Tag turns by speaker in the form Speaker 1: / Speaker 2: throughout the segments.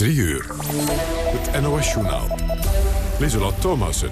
Speaker 1: 3 uur. Het NOS-journaal. Lieselot Thomassen.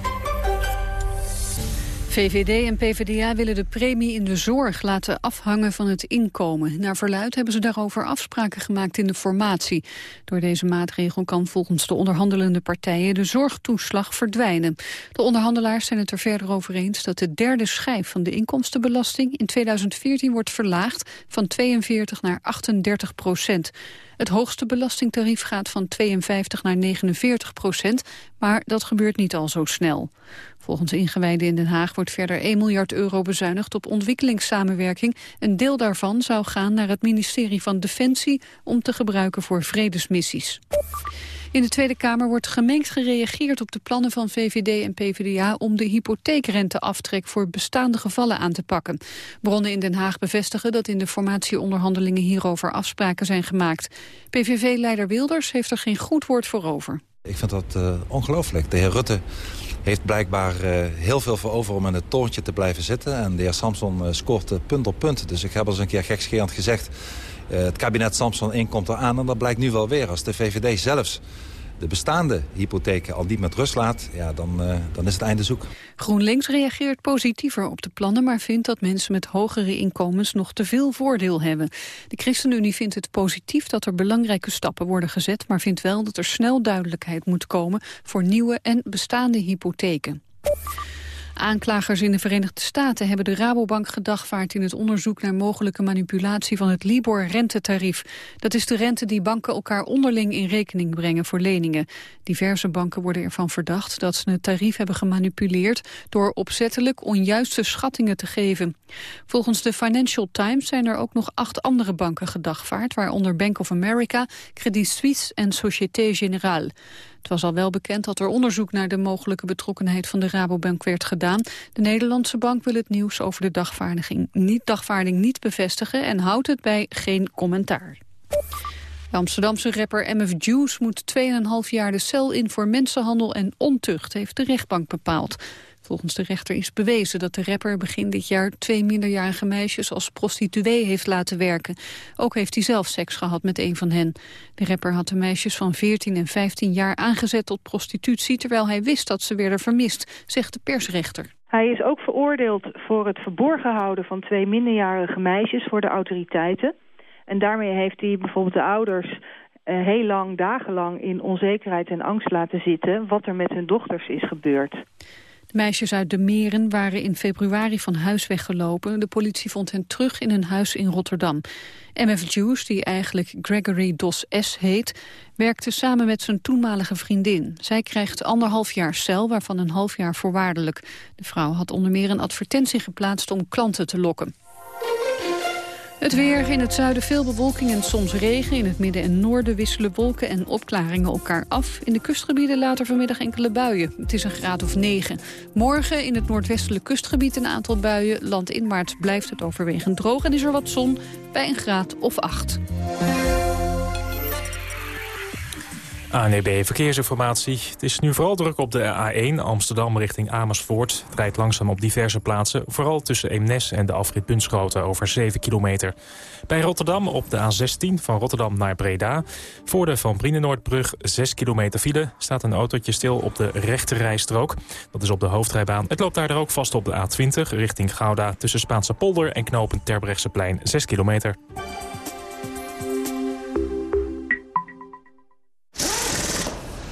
Speaker 2: VVD en PvdA willen de premie in de zorg laten afhangen van het inkomen. Naar verluid hebben ze daarover afspraken gemaakt in de formatie. Door deze maatregel kan volgens de onderhandelende partijen de zorgtoeslag verdwijnen. De onderhandelaars zijn het er verder over eens dat de derde schijf van de inkomstenbelasting in 2014 wordt verlaagd van 42 naar 38 procent. Het hoogste belastingtarief gaat van 52 naar 49 procent, maar dat gebeurt niet al zo snel. Volgens ingewijden in Den Haag wordt verder 1 miljard euro bezuinigd op ontwikkelingssamenwerking. Een deel daarvan zou gaan naar het ministerie van Defensie om te gebruiken voor vredesmissies. In de Tweede Kamer wordt gemengd gereageerd op de plannen van VVD en PvdA om de hypotheekrenteaftrek voor bestaande gevallen aan te pakken. Bronnen in Den Haag bevestigen dat in de formatieonderhandelingen hierover afspraken zijn gemaakt. PVV-leider Wilders heeft er geen goed woord voor over.
Speaker 3: Ik vind dat uh, ongelooflijk. De heer Rutte heeft blijkbaar uh, heel veel voor over om in het torentje te blijven zitten. En de heer Samson uh, scoort punt op punt. Dus ik heb al eens een keer gekscherend gezegd... het kabinet Samson 1 komt eraan en dat blijkt nu wel weer. Als de VVD zelfs de bestaande hypotheken al niet met rust laat... Ja, dan, uh, dan is het einde zoek.
Speaker 2: GroenLinks reageert positiever op de plannen... maar vindt dat mensen met hogere inkomens nog te veel voordeel hebben. De ChristenUnie vindt het positief dat er belangrijke stappen worden gezet... maar vindt wel dat er snel duidelijkheid moet komen... voor nieuwe en bestaande hypotheken. Aanklagers in de Verenigde Staten hebben de Rabobank gedagvaard in het onderzoek naar mogelijke manipulatie van het Libor-rentetarief. Dat is de rente die banken elkaar onderling in rekening brengen voor leningen. Diverse banken worden ervan verdacht dat ze het tarief hebben gemanipuleerd door opzettelijk onjuiste schattingen te geven. Volgens de Financial Times zijn er ook nog acht andere banken gedagvaard, waaronder Bank of America, Credit Suisse en Société Générale. Het was al wel bekend dat er onderzoek naar de mogelijke betrokkenheid van de Rabobank werd gedaan. De Nederlandse bank wil het nieuws over de dagvaarding niet, dagvaarding niet bevestigen en houdt het bij geen commentaar. De Amsterdamse rapper MF Juice moet 2,5 jaar de cel in voor mensenhandel en ontucht, heeft de rechtbank bepaald. Volgens de rechter is bewezen dat de rapper begin dit jaar twee minderjarige meisjes als prostituee heeft laten werken. Ook heeft hij zelf seks gehad met een van hen. De rapper had de meisjes van 14 en 15 jaar aangezet tot prostitutie terwijl hij wist dat ze werden vermist, zegt de persrechter.
Speaker 4: Hij is ook veroordeeld voor het verborgen houden van twee minderjarige meisjes voor de autoriteiten. En daarmee heeft hij bijvoorbeeld de ouders eh, heel lang, dagenlang in onzekerheid en angst laten zitten... wat er met hun dochters is gebeurd.
Speaker 2: De meisjes uit de Meren waren in februari van huis weggelopen. De politie vond hen terug in een huis in Rotterdam. MF Juice, die eigenlijk Gregory Dos S. heet... werkte samen met zijn toenmalige vriendin. Zij krijgt anderhalf jaar cel, waarvan een half jaar voorwaardelijk. De vrouw had onder meer een advertentie geplaatst om klanten te lokken. Het weer, in het zuiden veel bewolking en soms regen. In het midden en noorden wisselen wolken en opklaringen elkaar af. In de kustgebieden later vanmiddag enkele buien. Het is een graad of 9. Morgen in het noordwestelijk kustgebied een aantal buien. Landinwaarts blijft het overwegend droog en is er wat zon bij een graad of 8.
Speaker 5: ANEB Verkeersinformatie. Het is nu vooral druk op de A1 Amsterdam richting Amersfoort. Het rijdt langzaam op diverse plaatsen. Vooral tussen Eemnes en de afrit Bunschoten over 7 kilometer. Bij Rotterdam op de A16 van Rotterdam naar Breda. Voor de Van Brienenoordbrug 6 kilometer file staat een autootje stil op de rechterrijstrook. Dat is op de hoofdrijbaan. Het loopt daar ook vast op de A20 richting Gouda... tussen Spaanse polder en knopen Terbrechtseplein 6 kilometer.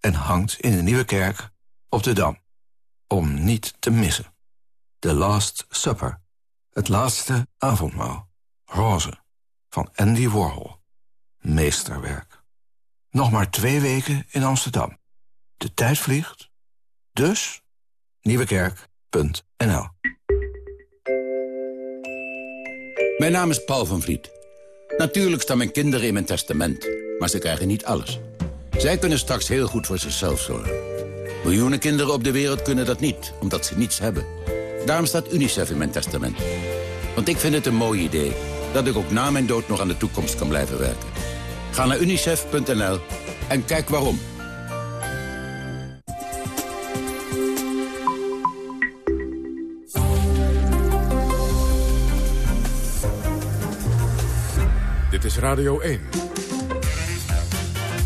Speaker 6: en hangt in de Nieuwe Kerk op de Dam. Om niet te missen. The Last Supper. Het laatste avondmaal. Roze. Van Andy Warhol. Meesterwerk. Nog maar twee weken in Amsterdam. De tijd vliegt. Dus nieuwekerk.nl
Speaker 7: Mijn naam is Paul van Vliet. Natuurlijk staan mijn kinderen in mijn testament, maar ze krijgen niet alles. Zij kunnen straks heel goed voor zichzelf zorgen. Miljoenen kinderen op de wereld kunnen dat niet, omdat ze niets hebben. Daarom staat UNICEF in mijn testament. Want ik vind het een mooi idee dat ik ook na mijn dood nog aan de toekomst kan blijven werken. Ga naar unicef.nl en kijk waarom.
Speaker 1: Dit is Radio 1.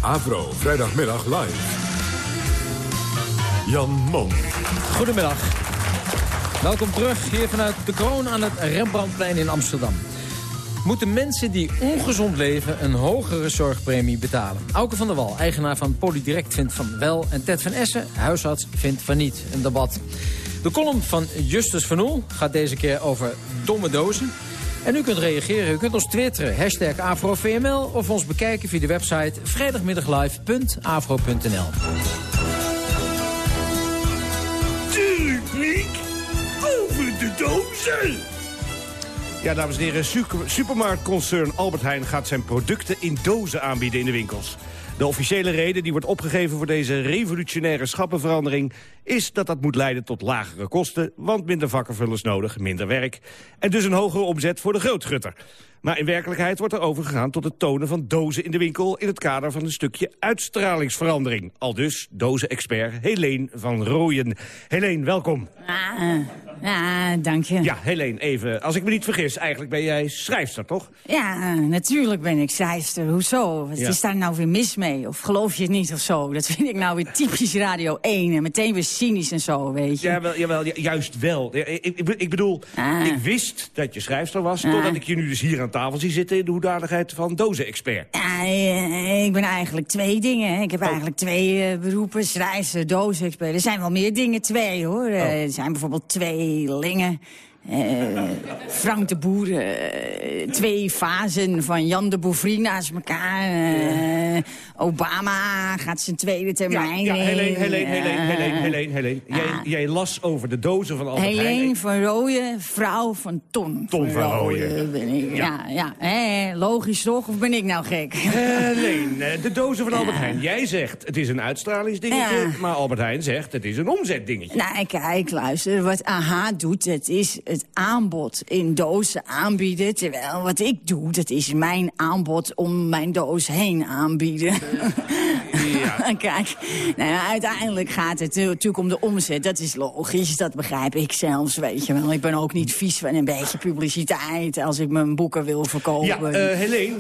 Speaker 1: Avro, vrijdagmiddag live. Jan Mom.
Speaker 8: Goedemiddag. Welkom terug hier vanuit de kroon aan het Rembrandtplein in Amsterdam. Moeten mensen die ongezond leven een hogere zorgpremie betalen? Auke van der Wal, eigenaar van Polydirect, vindt van wel... en Ted van Essen, huisarts, vindt van niet. Een debat. De column van Justus van Oel gaat deze keer over domme dozen... En u kunt reageren, u kunt ons twitteren, hashtag AfroVML... of ons bekijken via de website vrijdagmiddaglive.afro.nl.
Speaker 9: Tuurlijk, over de dozen. Ja, dames en heren, supermarktconcern Albert Heijn gaat zijn producten in dozen aanbieden in de winkels. De officiële reden die wordt opgegeven voor deze revolutionaire schappenverandering... is dat dat moet leiden tot lagere kosten, want minder vakkenvullers nodig, minder werk... en dus een hogere omzet voor de grootgutter. Maar in werkelijkheid wordt er overgegaan tot het tonen van dozen in de winkel... in het kader van een stukje uitstralingsverandering. Al dus dozen-expert Helene van Rooyen. Helene, welkom.
Speaker 10: Ah, ja, dank je.
Speaker 9: Ja, Helene, even. Als ik me niet vergis, eigenlijk ben jij schrijfster, toch?
Speaker 10: Ja, natuurlijk ben ik schrijfster. Hoezo? Wat
Speaker 9: Ja.
Speaker 10: is daar nou weer mis mee? Of geloof je het niet of zo? Dat vind ik nou weer typisch Radio 1. En meteen weer cynisch en zo, weet je.
Speaker 9: Jawel, jawel, ju- juist wel. Ik, ik, ik bedoel,
Speaker 10: Ah.
Speaker 9: ik wist dat je schrijfster was...
Speaker 10: Ah.
Speaker 9: totdat ik je nu dus hier aan tafel zie zitten... in de hoedanigheid van dozen-expert.
Speaker 10: Ja, eh, ik ben eigenlijk twee dingen. Ik heb eigenlijk twee eh, beroepen. Schrijfster, doosexpert. Er zijn wel meer dingen, twee hoor. Eh, Er zijn bijvoorbeeld tweelingen. Eh Frank de Boer, eh, twee fasen van Jan de Bouvry naast elkaar. Eh, Obama gaat zijn tweede termijn.
Speaker 9: Ja, Helene,
Speaker 10: in.
Speaker 9: Helene, Helene, Helene, Helene, Helene. Jij, jij las over de dozen van Albert
Speaker 10: Helene
Speaker 9: Heijn.
Speaker 10: van Rooyen, vrouw van Ton.
Speaker 9: Ton van Rooyen.
Speaker 10: ben ik. Ja, ja. Logisch toch? Of ben ik nou gek?
Speaker 9: Helene, de dozen van Albert Heijn. Jij zegt het is een uitstralingsdingetje...
Speaker 10: Ja.
Speaker 9: maar Albert Heijn zegt het is een omzetdingetje.
Speaker 10: Nou, kijk, luister. Wat AHA doet, dat is het aanbod in dozen aanbieden. Terwijl wat ik doe, dat is mijn aanbod om mijn doos heen aanbieden.
Speaker 9: Ja.
Speaker 10: kijk, nou ja, uiteindelijk gaat het natuurlijk om de omzet. Dat is logisch, dat begrijp ik zelfs, weet je wel. Ik ben ook niet vies van een beetje publiciteit als ik mijn boeken wil verkopen.
Speaker 9: Ja, eh Helene,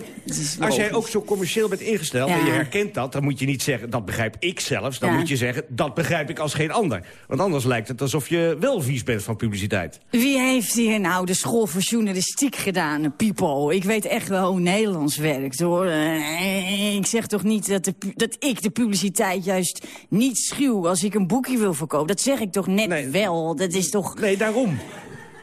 Speaker 9: als jij ook zo commercieel bent ingesteld...
Speaker 10: Ja.
Speaker 9: en je herkent dat, dan moet je niet zeggen... dat begrijp ik zelfs, dan
Speaker 10: Ja.
Speaker 9: moet je zeggen... dat begrijp ik als geen ander. Want anders lijkt het alsof je wel vies bent van publiciteit.
Speaker 10: Wie heeft hier nou de school voor journalistiek gedaan, Pipo? Ik weet echt wel hoe Nederlands werkt, hoor. Eh, Ik zeg toch niet dat, de, dat ik de publiciteit juist niet schuw als ik een boekje wil verkopen. Dat zeg ik toch net
Speaker 9: Nee.
Speaker 10: wel. Dat is toch...
Speaker 9: Nee, daarom.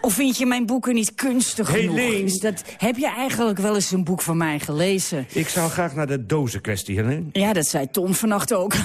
Speaker 10: Of vind je mijn boeken niet kunstig genoeg?
Speaker 9: Helene.
Speaker 10: Is dat, heb je eigenlijk wel eens een boek van mij gelezen?
Speaker 9: Ik zou graag naar de dozenkwestie, Helene.
Speaker 10: Ja, dat zei Tom vannacht ook.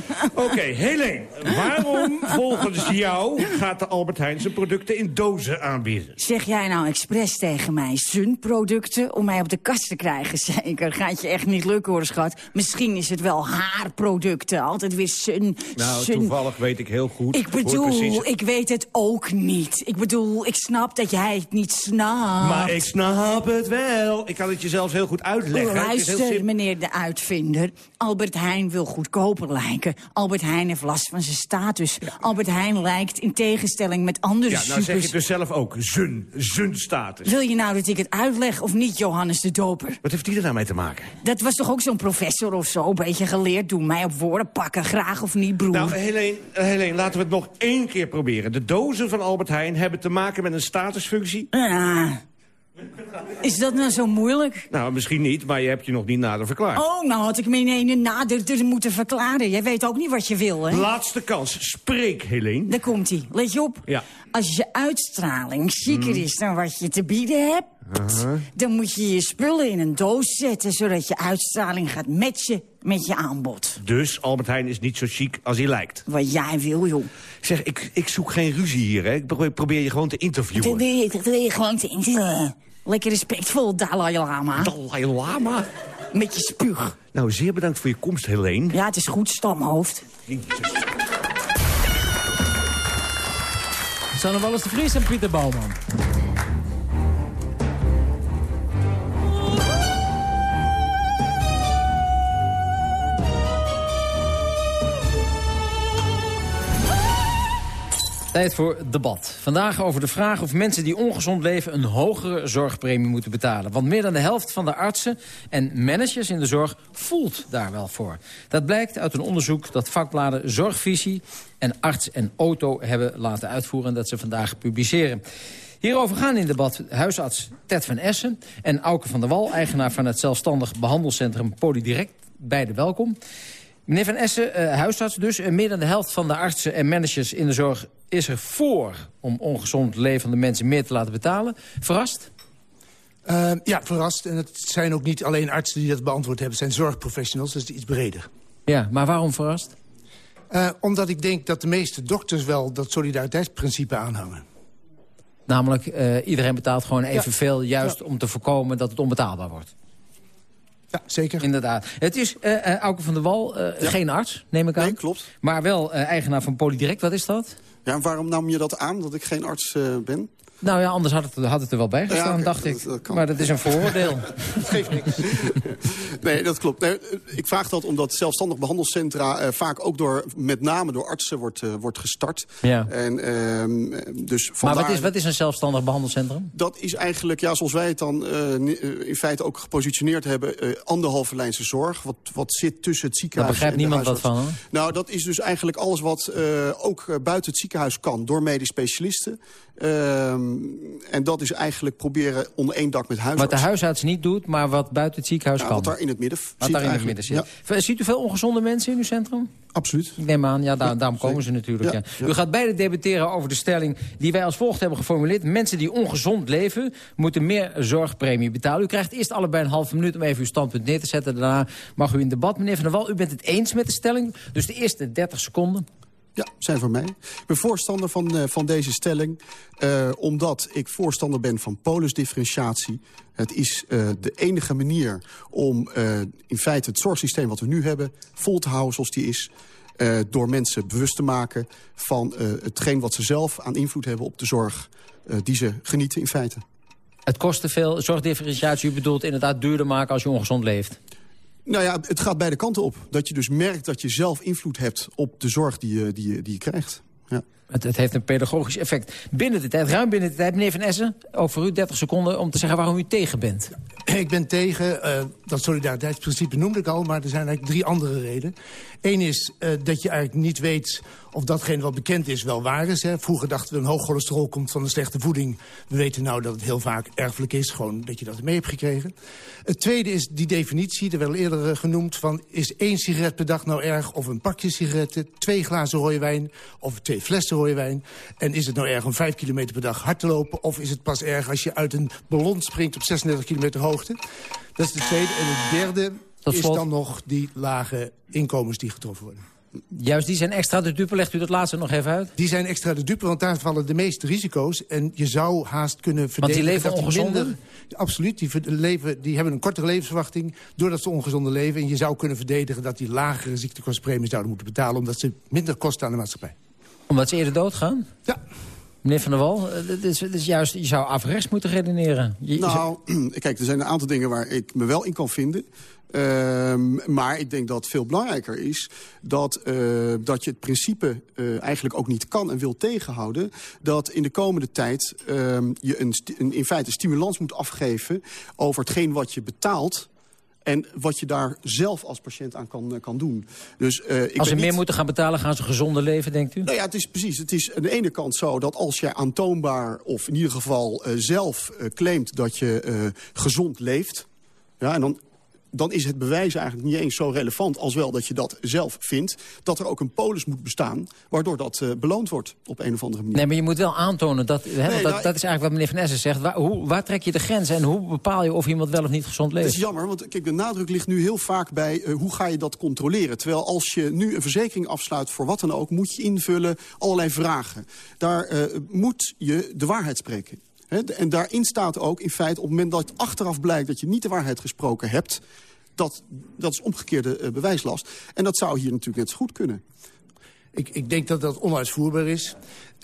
Speaker 9: Oké, Helene, waarom volgens jou gaat de Albert Heijn zijn producten in dozen aanbieden?
Speaker 10: Zeg jij nou expres tegen mij Sun-producten om mij op de kast te krijgen? Zeker, gaat je echt niet lukken hoor, schat. Misschien is het wel haarproducten, altijd weer Sun.
Speaker 9: Nou,
Speaker 10: Sun.
Speaker 9: toevallig weet ik heel goed.
Speaker 10: Ik
Speaker 9: precies-
Speaker 10: bedoel, ik weet het ook niet. Ik bedoel, ik snap dat jij het niet snapt.
Speaker 9: Maar ik snap het wel. Ik kan het je zelfs heel goed uitleggen.
Speaker 10: Luister, meneer de uitvinder. Albert Heijn wil goedkoper Albert Heijn heeft last van zijn status. Albert Heijn lijkt in tegenstelling met andere
Speaker 9: Ja, nou zeg je dus zelf ook. Zun, zun status.
Speaker 10: Wil je nou dat ik het uitleg of niet, Johannes de Doper?
Speaker 9: Wat heeft die er nou mee te maken?
Speaker 10: Dat was toch ook zo'n professor of zo? Een beetje geleerd, doe mij op woorden pakken. Graag of niet, broer.
Speaker 9: Nou, Helene, eh, Helene, laten we het nog één keer proberen. De dozen van Albert Heijn hebben te maken met een statusfunctie.
Speaker 10: Ah. Is dat nou zo moeilijk?
Speaker 9: Nou, misschien niet, maar je hebt je nog niet nader verklaard.
Speaker 10: Oh, nou had ik me in ene nader moeten verklaren. Jij weet ook niet wat je wil, hè?
Speaker 9: Laatste kans. Spreek, Helene.
Speaker 10: Daar komt hij. Let je op.
Speaker 9: Ja.
Speaker 10: Als je uitstraling zieker is dan wat je te bieden hebt... dan moet je je spullen in een doos zetten... zodat je uitstraling gaat matchen met je aanbod.
Speaker 9: Dus Albert Heijn is niet zo chic als hij lijkt.
Speaker 10: Wat jij wil, joh.
Speaker 9: Zeg, ik, ik zoek geen ruzie hier, hè. Ik pro- probeer je gewoon te interviewen.
Speaker 10: Dat wil je, dat wil je gewoon te interviewen. Lekker respectvol, Dalai Lama.
Speaker 9: Dalai Lama?
Speaker 10: Met je spuug.
Speaker 9: Nou, zeer bedankt voor je komst, Helene.
Speaker 10: Ja, het is goed, stamhoofd.
Speaker 8: Sanne Wallis de Vries en Pieter Bouwman. Tijd voor debat. Vandaag over de vraag of mensen die ongezond leven... een hogere zorgpremie moeten betalen. Want meer dan de helft van de artsen en managers in de zorg... voelt daar wel voor. Dat blijkt uit een onderzoek dat vakbladen Zorgvisie... en Arts en Auto hebben laten uitvoeren... en dat ze vandaag publiceren. Hierover gaan in debat huisarts Ted van Essen... en Auke van der Wal, eigenaar van het zelfstandig behandelcentrum Polydirect. Beide welkom. Meneer Van Essen, uh, huisarts dus. Uh, meer dan de helft van de artsen en managers in de zorg is er voor... om ongezond levende mensen meer te laten betalen. Verrast?
Speaker 11: Uh, ja, verrast. En het zijn ook niet alleen artsen die dat beantwoord hebben. Het zijn zorgprofessionals, dus iets breder.
Speaker 8: Ja, maar waarom verrast?
Speaker 11: Omdat ik denk dat de meeste dokters wel dat solidariteitsprincipe aanhangen.
Speaker 8: Namelijk, iedereen betaalt gewoon evenveel... Ja. juist ja. om te voorkomen dat het onbetaalbaar wordt.
Speaker 11: Ja, zeker.
Speaker 8: Inderdaad. Het is uh, Auke van der Wal, uh, ja. geen arts, neem ik aan.
Speaker 12: Nee, klopt.
Speaker 8: Maar wel eigenaar van Polydirect. Wat is dat?
Speaker 12: Ja, en waarom nam je dat aan, dat ik geen arts ben?
Speaker 8: Nou ja, anders had het, had het er wel bij gestaan, ja, dacht ik. Dat, dat maar dat is een vooroordeel.
Speaker 11: dat geeft niks.
Speaker 12: nee, dat klopt. Nee, ik vraag dat omdat zelfstandig behandelcentra... Uh, vaak ook door, met name door artsen wordt, uh, wordt gestart.
Speaker 8: Ja.
Speaker 12: En, uh, dus
Speaker 8: maar wat is, wat is een zelfstandig behandelcentrum?
Speaker 12: Dat is eigenlijk, ja, zoals wij het dan eh, in feite ook gepositioneerd hebben... anderhalve lijnse zorg. Wat, wat zit tussen het ziekenhuis
Speaker 8: Daar begrijpt niemand wat van, hoor.
Speaker 12: Nou, dat is dus eigenlijk alles wat ook buiten het ziekenhuis kan... door medisch specialisten. En dat is eigenlijk proberen onder één dak met huisarts.
Speaker 8: Wat de huisarts niet doet, maar wat buiten het ziekenhuis
Speaker 12: ja,
Speaker 8: kan.
Speaker 12: Wat daar in het midden
Speaker 8: wat daar in het midden zit. Ja. Ziet u veel ongezonde mensen in uw centrum?
Speaker 12: Absoluut.
Speaker 8: Ik neem aan, ja, daar, daarom komen ze natuurlijk. U gaat beide debatteren over de stelling die wij als volgt hebben geformuleerd. Mensen die ongezond leven moeten meer zorgpremie betalen. U krijgt eerst allebei een halve minuut om even uw standpunt neer te zetten. Daarna mag u in debat. Meneer Van der Wal, u bent het eens met de stelling. Dus de eerste 30 seconden.
Speaker 12: Ja, zijn voor mij. Ik ben voorstander van, uh, van deze stelling. Uh, omdat ik voorstander ben van polisdifferentiatie. Het is uh, de enige manier om in feite het zorgsysteem wat we nu hebben... vol te houden zoals die is. door mensen bewust te maken van hetgeen wat ze zelf aan invloed hebben op de zorg... die ze genieten in feite.
Speaker 8: Het kost te veel zorgdifferentiatie. U bedoelt inderdaad duurder maken als je ongezond leeft.
Speaker 12: Nou ja, het gaat beide kanten op. Dat je dus merkt dat je zelf invloed hebt op de zorg die je, die je, die je krijgt. Ja.
Speaker 8: Het, het, heeft een pedagogisch effect. Binnen de tijd, ruim binnen de tijd, meneer Van Essen... voor u 30 seconden om te zeggen waarom u tegen bent.
Speaker 11: Ik ben tegen, uh, dat solidariteitsprincipe noemde ik al... maar er zijn eigenlijk drie andere redenen. Eén is uh, dat je eigenlijk niet weet of datgene wat bekend is wel waar is. Hè. Vroeger dachten we een hoog cholesterol komt van een slechte voeding. We weten nou dat het heel vaak erfelijk is. Gewoon dat je dat mee hebt gekregen. Het tweede is die definitie, er werd al eerder uh, genoemd... van is één sigaret per dag nou erg of een pakje sigaretten... twee glazen rode wijn of twee flessen rode wijn. En is het nou erg om vijf kilometer per dag hard te lopen... of is het pas erg als je uit een ballon springt op 36 kilometer hoogte? Dat is de tweede. En het derde is dan nog die lage inkomens die getroffen worden.
Speaker 8: Juist, die zijn extra de dupe. Legt u dat laatste nog even uit?
Speaker 11: Die zijn extra de dupe, want daar vallen de meeste risico's. En je zou haast kunnen verdedigen...
Speaker 8: Want die leven ongezonder?
Speaker 11: Minder, absoluut, die, leven, die hebben een kortere levensverwachting... doordat ze ongezonder leven. En je zou kunnen verdedigen dat die lagere ziektekostpremies zouden moeten betalen... omdat ze minder kosten aan de maatschappij.
Speaker 8: Omdat ze eerder doodgaan?
Speaker 11: Ja.
Speaker 8: Meneer Van der Wal, het is, het is juist, je zou afrechts moeten redeneren. Je,
Speaker 12: nou, kijk, er zijn een aantal dingen waar ik me wel in kan vinden. Uh, maar ik denk dat veel belangrijker is dat, uh, dat je het principe uh, eigenlijk ook niet kan en wil tegenhouden. Dat in de komende tijd uh, je een, een, in feite stimulans moet afgeven over hetgeen wat je betaalt en wat je daar zelf als patiënt aan kan, kan doen. Dus, uh, ik
Speaker 8: als ze meer
Speaker 12: niet...
Speaker 8: moeten gaan betalen, gaan ze gezonder leven, denkt u?
Speaker 12: Nou ja, het is precies. Het is aan de ene kant zo dat als je aantoonbaar... of in ieder geval uh, zelf uh, claimt dat je gezond leeft... Ja, en dan dan is het bewijs eigenlijk niet eens zo relevant... als wel dat je dat zelf vindt. Dat er ook een polis moet bestaan... waardoor dat uh, beloond wordt op een of andere manier.
Speaker 8: Nee, maar je moet wel aantonen... dat, hè, nee, dat, nou, dat is eigenlijk wat meneer Van Essen zegt. Waar, hoe, waar trek je de grens en hoe bepaal je of iemand wel of niet gezond leeft?
Speaker 12: Dat is jammer, want kijk, de nadruk ligt nu heel vaak bij... Uh, hoe ga je dat controleren? Terwijl als je nu een verzekering afsluit voor wat dan ook... moet je invullen allerlei vragen. Daar uh, moet je de waarheid spreken. En daarin staat ook in feite op het moment dat achteraf blijkt... dat je niet de waarheid gesproken hebt... dat, dat is omgekeerde uh, bewijslast. En dat zou hier natuurlijk net zo goed kunnen.
Speaker 11: Ik, ik denk dat dat onuitvoerbaar is.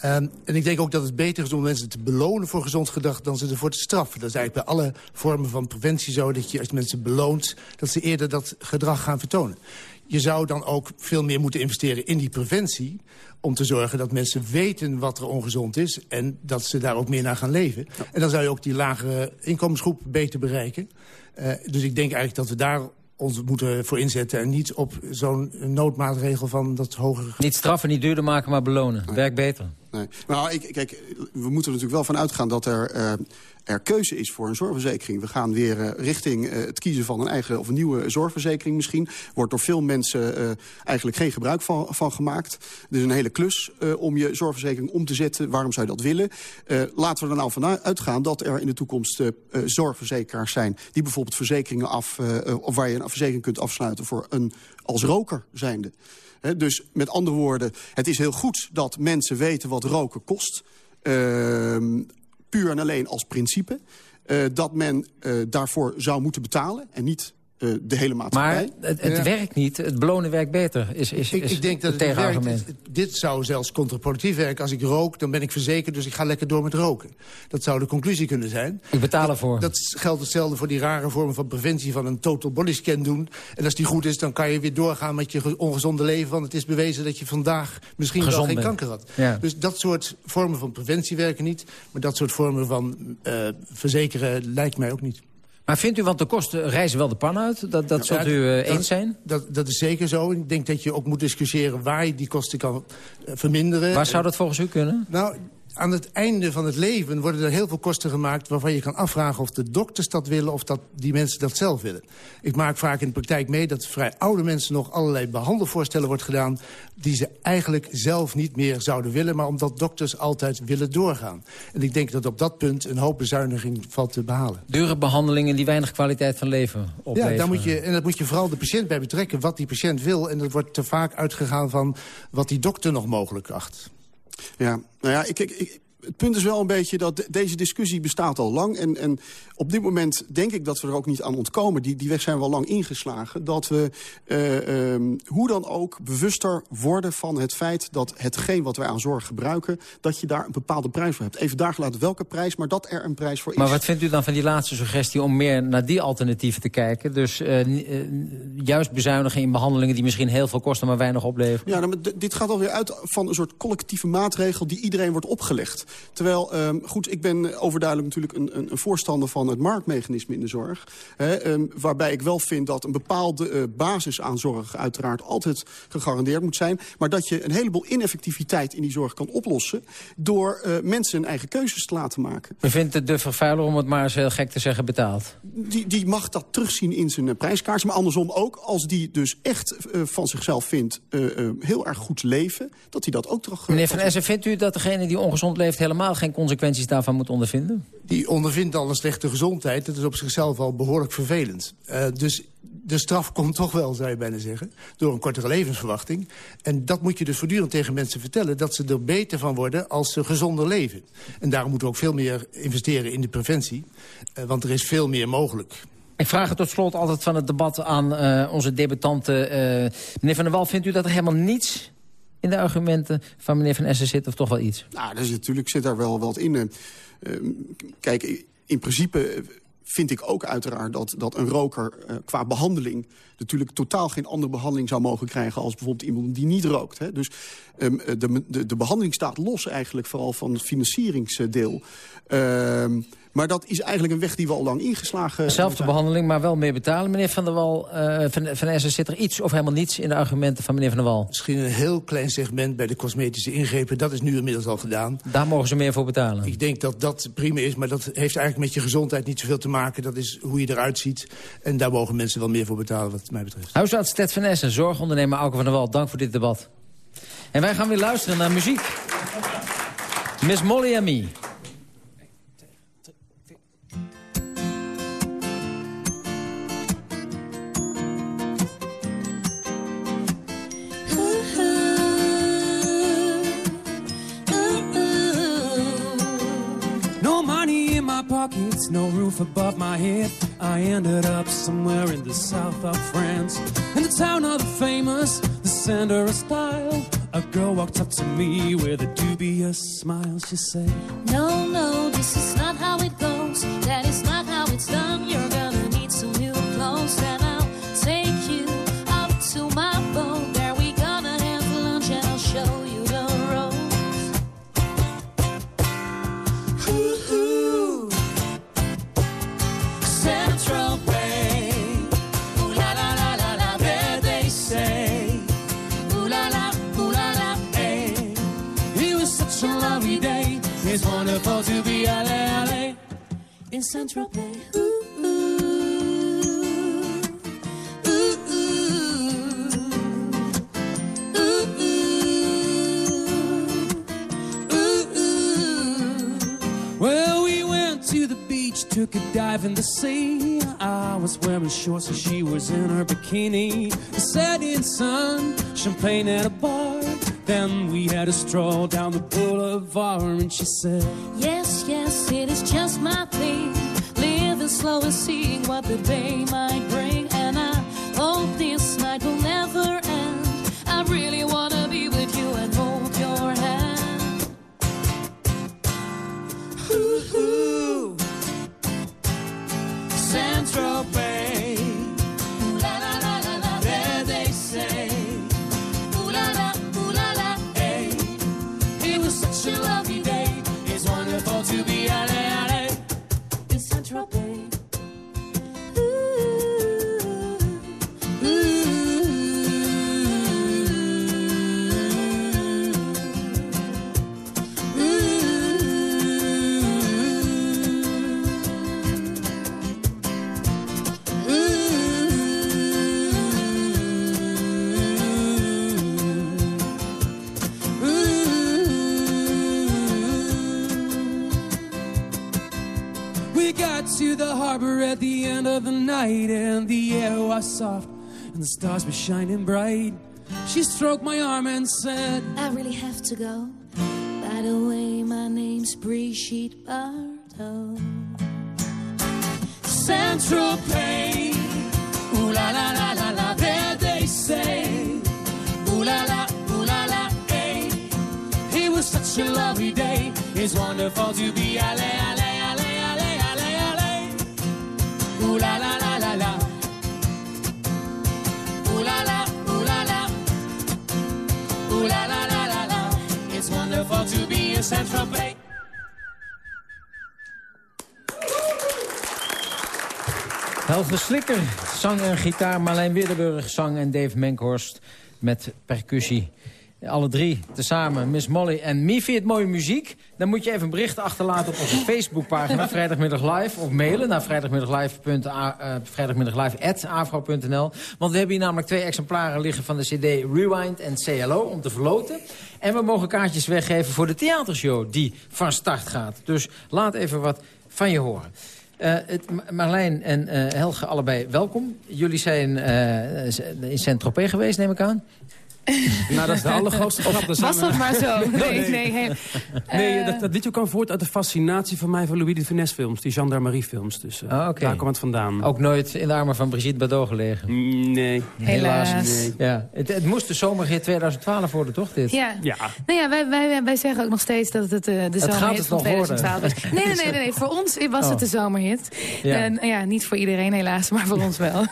Speaker 11: Um, en ik denk ook dat het beter is om mensen te belonen voor gezond gedrag... dan ze ervoor te straffen. Dat is eigenlijk bij alle vormen van preventie zo... dat je als mensen beloont, dat ze eerder dat gedrag gaan vertonen. Je zou dan ook veel meer moeten investeren in die preventie... om te zorgen dat mensen weten wat er ongezond is... en dat ze daar ook meer naar gaan leven. En dan zou je ook die lagere inkomensgroep beter bereiken. Uh, dus ik denk eigenlijk dat we daar ons moeten voor inzetten... en niet op zo'n noodmaatregel van dat hogere...
Speaker 8: Niet straffen, niet duurder maken, maar belonen. Nee. Werkt beter.
Speaker 12: Nee. Nou, ik, kijk, we moeten er natuurlijk wel van uitgaan dat er... Uh, er keuze is voor een zorgverzekering. We gaan weer uh, richting uh, het kiezen van een eigen of een nieuwe zorgverzekering misschien. Wordt door veel mensen uh, eigenlijk geen gebruik van, van gemaakt. Is een hele klus om je zorgverzekering om te zetten. Waarom zou je dat willen? laten we er nou vanuit uitgaan dat er in de toekomst zorgverzekeraars zijn... die bijvoorbeeld verzekeringen af, of waar je een verzekering kunt afsluiten... voor een als roker zijnde. Dus met andere woorden, het is heel goed dat mensen weten wat roken kost... Uh, puur en alleen als principe. Uh, dat men uh, daarvoor zou moeten betalen en niet de hele maatschappij.
Speaker 8: Maar het, het ja. werkt niet. Het belonen werkt beter, is, is,
Speaker 11: ik,
Speaker 8: is
Speaker 11: ik denk dat het, het werkt. Dit zou zelfs contraproductief werken. Als ik rook, dan ben ik verzekerd, dus ik ga lekker door met roken. Dat zou de conclusie kunnen zijn.
Speaker 8: Ik betaal ervoor.
Speaker 11: Dat, dat geldt hetzelfde voor die rare vormen van preventie... van een total body scan doen. En als die goed is, dan kan je weer doorgaan met je ongezonde leven. Want het is bewezen dat je vandaag misschien
Speaker 8: Gezond
Speaker 11: wel geen
Speaker 8: bent.
Speaker 11: kanker had.
Speaker 8: Ja.
Speaker 11: Dus dat soort vormen van preventie werken niet. Maar dat soort vormen van uh, verzekeren lijkt mij ook niet.
Speaker 8: Maar vindt u, want de kosten reizen wel de pan uit? Dat, dat zult u uh,
Speaker 11: dat-
Speaker 8: eens zijn?
Speaker 11: Dat, dat is zeker zo. Ik denk dat je ook moet discussiëren waar je die kosten kan eh, verminderen.
Speaker 8: Waar zou dat volgens u kunnen?
Speaker 11: Nou, aan het einde van het leven worden er heel veel kosten gemaakt... waarvan je kan afvragen of de dokters dat willen... of dat die mensen dat zelf willen. Ik maak vaak in de praktijk mee dat vrij oude mensen... nog allerlei behandelvoorstellen wordt gedaan... die ze eigenlijk zelf niet meer zouden willen... maar omdat dokters altijd willen doorgaan. En ik denk dat op dat punt een hoop bezuiniging valt te behalen.
Speaker 8: Dure behandelingen die weinig kwaliteit van leven opleveren.
Speaker 11: Ja, daar moet je, en dat moet je vooral de patiënt bij betrekken, wat die patiënt wil. En dat wordt te vaak uitgegaan van wat die dokter nog mogelijk acht.
Speaker 12: Ja, nou ja, ik, ik, het punt is wel een beetje dat de- deze discussie bestaat al lang. En, en op dit moment denk ik dat we er ook niet aan ontkomen. Die, die weg zijn we al lang ingeslagen. Dat we eh, ehm, hoe dan ook bewuster worden van het feit... dat hetgeen wat wij aan zorg gebruiken... dat je daar een bepaalde prijs voor hebt. Even daar gelaten welke prijs, maar dat er een prijs voor is.
Speaker 8: Maar wat vindt u dan van die laatste suggestie om meer naar die alternatieven te kijken? Dus eh, eh, juist bezuinigen in behandelingen die misschien heel veel kosten, maar weinig opleveren?
Speaker 12: Ja, nou, maar dit gaat alweer uit van een soort collectieve maatregel... die iedereen wordt opgelegd. Terwijl, ehm, goed, ik ben overduidelijk natuurlijk een, een, een voorstander van het marktmechanisme in de zorg. Hè, ehm, waarbij ik wel vind dat een bepaalde eh, basis aan zorg uiteraard altijd gegarandeerd moet zijn. Maar dat je een heleboel ineffectiviteit in die zorg kan oplossen... door eh, mensen hun eigen keuzes te laten maken.
Speaker 8: U vindt het de vervuiler, om het maar eens heel gek te zeggen, betaald?
Speaker 12: Die, die mag dat terugzien in zijn eh, prijskaart. Maar andersom ook, als die dus echt van zichzelf vindt... heel erg goed leven, dat hij dat ook terug...
Speaker 8: Meneer Van Essen, vindt u dat degene die ongezond leeft... helemaal geen consequenties daarvan moet ondervinden?
Speaker 11: Die ondervindt al een slechte gezondheid. Dat is op zichzelf al behoorlijk vervelend. Uh, dus de straf komt toch wel, zou je bijna zeggen, door een kortere levensverwachting. En dat moet je dus voortdurend tegen mensen vertellen... dat ze er beter van worden als ze gezonder leven. En daarom moeten we ook veel meer investeren in de preventie. Uh, want er is veel meer mogelijk.
Speaker 8: Ik vraag het tot slot altijd van het debat aan uh, onze debattanten. Uh, meneer Van der Wal, vindt u dat er helemaal niets in de argumenten van meneer Van Essen zit... of toch wel iets?
Speaker 12: Nou, dus natuurlijk zit daar wel wat in. Uh, kijk, in principe vind ik ook uiteraard dat, dat een roker uh, qua behandeling... natuurlijk totaal geen andere behandeling zou mogen krijgen... als bijvoorbeeld iemand die niet rookt. Hè. Dus um, de, de, de behandeling staat los eigenlijk vooral van het financieringsdeel. Uh, maar dat is eigenlijk een weg die we al lang ingeslagen
Speaker 8: Dezelfde
Speaker 12: zijn.
Speaker 8: behandeling, maar wel meer betalen. Meneer Van der Wal, uh, van, van Essen, zit er iets of helemaal niets in de argumenten van meneer Van der Wal?
Speaker 11: Misschien een heel klein segment bij de cosmetische ingrepen. Dat is nu inmiddels al gedaan.
Speaker 8: Daar mogen ze meer voor betalen?
Speaker 11: Ik denk dat dat prima is, maar dat heeft eigenlijk met je gezondheid niet zoveel te maken. Dat is hoe je eruit ziet. En daar mogen mensen wel meer voor betalen, wat mij betreft.
Speaker 8: Huisarts Ted van Essen, zorgondernemer Auke van der Wal. Dank voor dit debat. En wij gaan weer luisteren naar muziek. Miss Molly en me.
Speaker 13: Pockets, no roof above my head. I ended up somewhere in the south of France. In the town of the famous, the center of style. A girl walked up to me with a dubious smile. She said,
Speaker 14: No, no, this is not how In Central Bay.
Speaker 13: Well, we went to the beach, took a dive in the sea. I was wearing shorts and she was in her bikini. The setting sun, champagne at a bar. Then we had a stroll down the boulevard and she said,
Speaker 14: Yes, yes, it is just my thing. Living slow and seeing what the day might bring. And I hope this night will never end. I really wanna
Speaker 13: night, and the air was soft, and the stars were shining bright. She stroked my arm and said,
Speaker 14: I really have to go. By the way, my name's Brigitte Bardot.
Speaker 13: Central Bay. Ooh la la la la la, there they say. Ooh la la, ooh la la, hey. It was such a lovely day. It's wonderful to be LA, LA, LA, LA, LA, LA. Ooh la la. In.
Speaker 8: Helge Slikker, zang en gitaar. Marlijn Widderburg, zang en Dave Menkhorst met percussie. Alle drie tezamen, Miss Molly en Mie. Vind het mooie muziek? Dan moet je even een bericht achterlaten op onze Facebookpagina... Vrijdagmiddag Live of mailen naar vrijdagmiddaglive.afro.nl. Want we hebben hier namelijk twee exemplaren liggen van de cd Rewind en CLO om te verloten. En we mogen kaartjes weggeven voor de theatershow die van start gaat. Dus laat even wat van je horen. Eh, het, Marlijn en eh, Helge, allebei welkom. Jullie zijn eh, in Saint-Tropez geweest, neem ik aan.
Speaker 15: Nou, dat is de allergrootste grap.
Speaker 16: Was dat maar zo? Nee,
Speaker 15: Nee.
Speaker 16: nee.
Speaker 15: Nee,
Speaker 16: Eh,
Speaker 15: dat, dat liedje kwam voort uit de fascinatie van mij voor Louis de Funès films. Die gendarmerie films. Dus eh,
Speaker 8: Ah, oké.
Speaker 15: daar kwam het vandaan.
Speaker 8: Ook nooit in de armen van Brigitte Bardot gelegen?
Speaker 15: Nee.
Speaker 16: Helaas.
Speaker 15: Nee.
Speaker 8: Ja, het, het moest de zomerhit 2012 worden, toch, dit?
Speaker 16: Ja.
Speaker 15: Ja.
Speaker 16: Nou ja, wij, wij, wij zeggen ook nog steeds dat het eh, de zomerhit van
Speaker 8: nog
Speaker 16: 2012 is. Nee, nee, nee, nee, nee. Voor ons was
Speaker 8: Oh.
Speaker 16: het de zomerhit.
Speaker 8: Ja.
Speaker 16: En, ja, niet voor iedereen helaas, maar voor ons wel.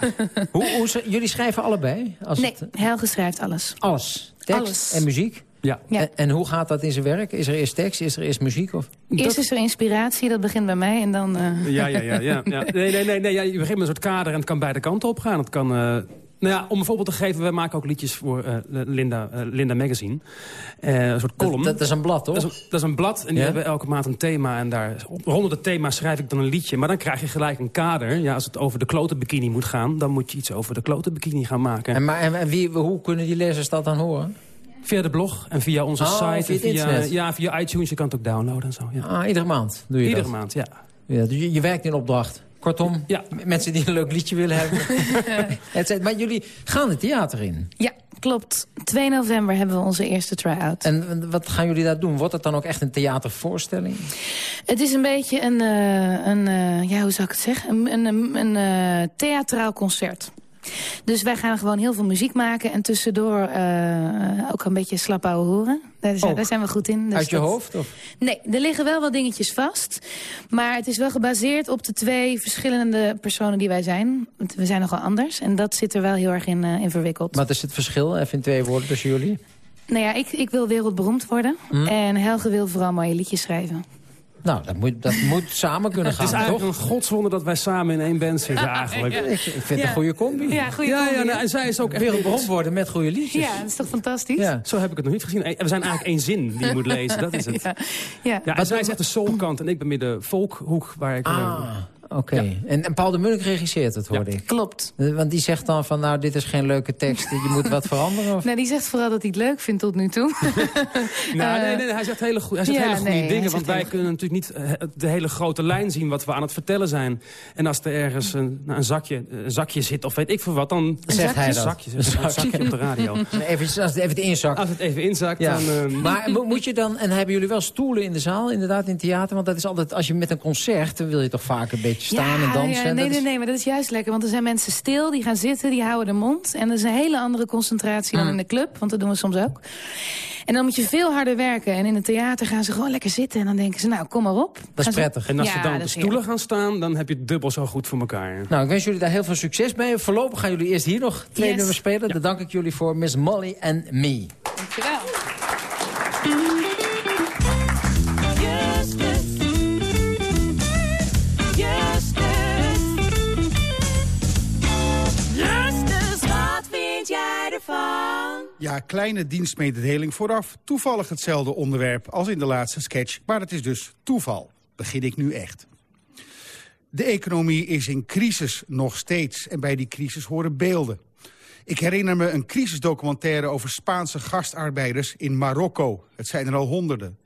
Speaker 8: Hoe, hoe, ze- jullie schrijven allebei? Als
Speaker 16: nee,
Speaker 8: het,
Speaker 16: Helge schrijft alles.
Speaker 8: Alles? Tekst
Speaker 16: Alles.
Speaker 8: en muziek?
Speaker 15: Ja.
Speaker 16: Ja.
Speaker 8: En, en hoe gaat dat in zijn werk? Is er eerst tekst, is er eerst muziek? Of?
Speaker 16: Eerst is er inspiratie, dat begint bij mij. En dan... eh,
Speaker 15: Ja, ja, ja. ja, ja. Nee, nee, nee. nee ja, je begint met een soort kader en het kan beide kanten op gaan. Het kan... eh, nou ja, om een voorbeeld te geven, we maken ook liedjes voor eh, Linda, eh, Linda Magazine. Eh, een soort column.
Speaker 8: Dat, dat is een blad, toch?
Speaker 15: Dat is, een, dat is een blad en die
Speaker 8: Ja?
Speaker 15: hebben elke maand een thema. En daar, rondom het thema schrijf ik dan een liedje. Maar dan krijg je gelijk een kader. Ja, als het over de klote bikini moet gaan... dan moet je iets over de klote bikini gaan maken.
Speaker 8: En, maar, en, en wie, hoe kunnen die lezers dat dan horen?
Speaker 15: Via de blog en via onze
Speaker 8: Oh,
Speaker 15: site.
Speaker 8: via
Speaker 15: ja, via iTunes. Je kan het ook downloaden en zo. Ja.
Speaker 8: Ah, iedere maand doe je
Speaker 15: Iedere
Speaker 8: dat?
Speaker 15: maand, ja.
Speaker 8: Ja, dus je, je werkt in opdracht. Kortom,
Speaker 15: Ja.
Speaker 8: mensen die een leuk liedje willen hebben. Het maar jullie gaan het theater in.
Speaker 16: ja, klopt. 2 november hebben we onze eerste try-out.
Speaker 8: En wat gaan jullie daar doen? Wordt het dan ook echt een theatervoorstelling?
Speaker 16: Het is een beetje een, uh, een uh, ja, hoe zou ik het zeggen? Een, een, een, een uh, theatraal concert. Dus wij gaan gewoon heel veel muziek maken. En tussendoor uh, ook een beetje slap houden horen. Daar,
Speaker 8: Oh.
Speaker 16: zijn, daar zijn we goed in. Dus
Speaker 8: Uit je
Speaker 16: dat-
Speaker 8: hoofd? Of?
Speaker 16: Nee, er liggen wel wat dingetjes vast. Maar het is wel gebaseerd op de twee verschillende personen die wij zijn. Want We zijn nogal anders. En dat zit er wel heel erg in, uh, in verwikkeld.
Speaker 8: Wat is het verschil, even in twee woorden tussen jullie?
Speaker 16: Nou ja, ik, ik wil wereldberoemd worden.
Speaker 8: Hm.
Speaker 16: En Helge wil vooral mooie liedjes schrijven.
Speaker 8: Nou, dat moet, dat moet samen kunnen
Speaker 15: Het is
Speaker 8: gaan,
Speaker 15: eigenlijk
Speaker 8: toch?
Speaker 15: een godswonder dat wij samen in één band zitten eigenlijk.
Speaker 16: Ja.
Speaker 8: Ik, ik vind het een goede combi.
Speaker 16: Ja, goede
Speaker 15: Ja, ja,
Speaker 16: combi,
Speaker 15: nou,
Speaker 16: hè?
Speaker 15: en zij is ook echt...
Speaker 8: Wereldberoemd worden met goede liedjes.
Speaker 16: Ja, dat is toch fantastisch?
Speaker 8: Ja.
Speaker 15: Zo heb ik het nog niet gezien. En We zijn eigenlijk één zin die je moet lezen, dat is het.
Speaker 16: Ja, ja.
Speaker 15: Ja, en zij is echt de soulkant en ik ben meer de folkhoek waar ik...
Speaker 8: Ah, oké. En, en Paul de Munnik regisseert het, hoorde ik.
Speaker 16: Klopt.
Speaker 8: Eh, Want die zegt dan van, nou, dit is geen leuke tekst. Je moet wat veranderen. Of?
Speaker 16: Nou, die zegt vooral dat hij het leuk vindt tot nu toe.
Speaker 15: Nou,
Speaker 16: Eh,
Speaker 15: nee, nee, hij zegt hele, goe- hij zegt
Speaker 16: ja,
Speaker 15: hele goede
Speaker 16: nee,
Speaker 15: dingen. Want wij kunnen natuurlijk niet eh, de hele grote lijn zien wat we aan het vertellen zijn. En als er ergens een, nou, een, zakje, een zakje zit of weet ik veel wat, dan...
Speaker 8: Zegt hij dat?
Speaker 15: zakje,
Speaker 8: Een zakje.
Speaker 15: zakje op de radio.
Speaker 8: Even, als het even inzakt.
Speaker 15: Als het even inzakt,
Speaker 8: Ja.
Speaker 15: dan... eh,
Speaker 8: Maar mo- moet je dan, en hebben jullie wel stoelen in de zaal, inderdaad, in het theater? Want dat is altijd, als je met een concert, dan wil je toch vaak een beetje staan en dansen.
Speaker 16: Ja,
Speaker 8: en
Speaker 16: nee,
Speaker 8: dat
Speaker 16: nee,
Speaker 8: is-
Speaker 16: nee, maar dat is juist lekker. Want er zijn mensen stil, die gaan zitten, die houden de mond. En dat is een hele andere concentratie
Speaker 8: Mm.
Speaker 16: dan in de club. Want dat doen we soms ook. En dan moet je veel harder werken. En in het theater gaan ze gewoon lekker zitten. En dan denken ze, nou, kom maar op.
Speaker 8: is
Speaker 16: Gaan ze-
Speaker 8: prettig.
Speaker 15: En als
Speaker 16: Ja,
Speaker 15: ze dan op
Speaker 16: dat
Speaker 15: de
Speaker 16: is
Speaker 15: stoelen gaan staan, dan heb je het dubbel zo goed voor elkaar.
Speaker 8: Nou, ik wens jullie daar heel veel succes mee. Voorlopig gaan jullie eerst hier nog twee
Speaker 16: Yes.
Speaker 8: nummers spelen. Daar dank ik jullie voor, Miss Molly en Me.
Speaker 16: Dankjewel.
Speaker 14: Ervan?
Speaker 17: Ja, kleine dienstmededeling vooraf. Toevallig hetzelfde onderwerp als in de laatste sketch. Maar het is dus toeval. Begin ik nu echt. De economie is in crisis nog steeds. En bij die crisis horen beelden. Ik herinner me een crisisdocumentaire over Spaanse gastarbeiders in Marokko. Het zijn er al honderden.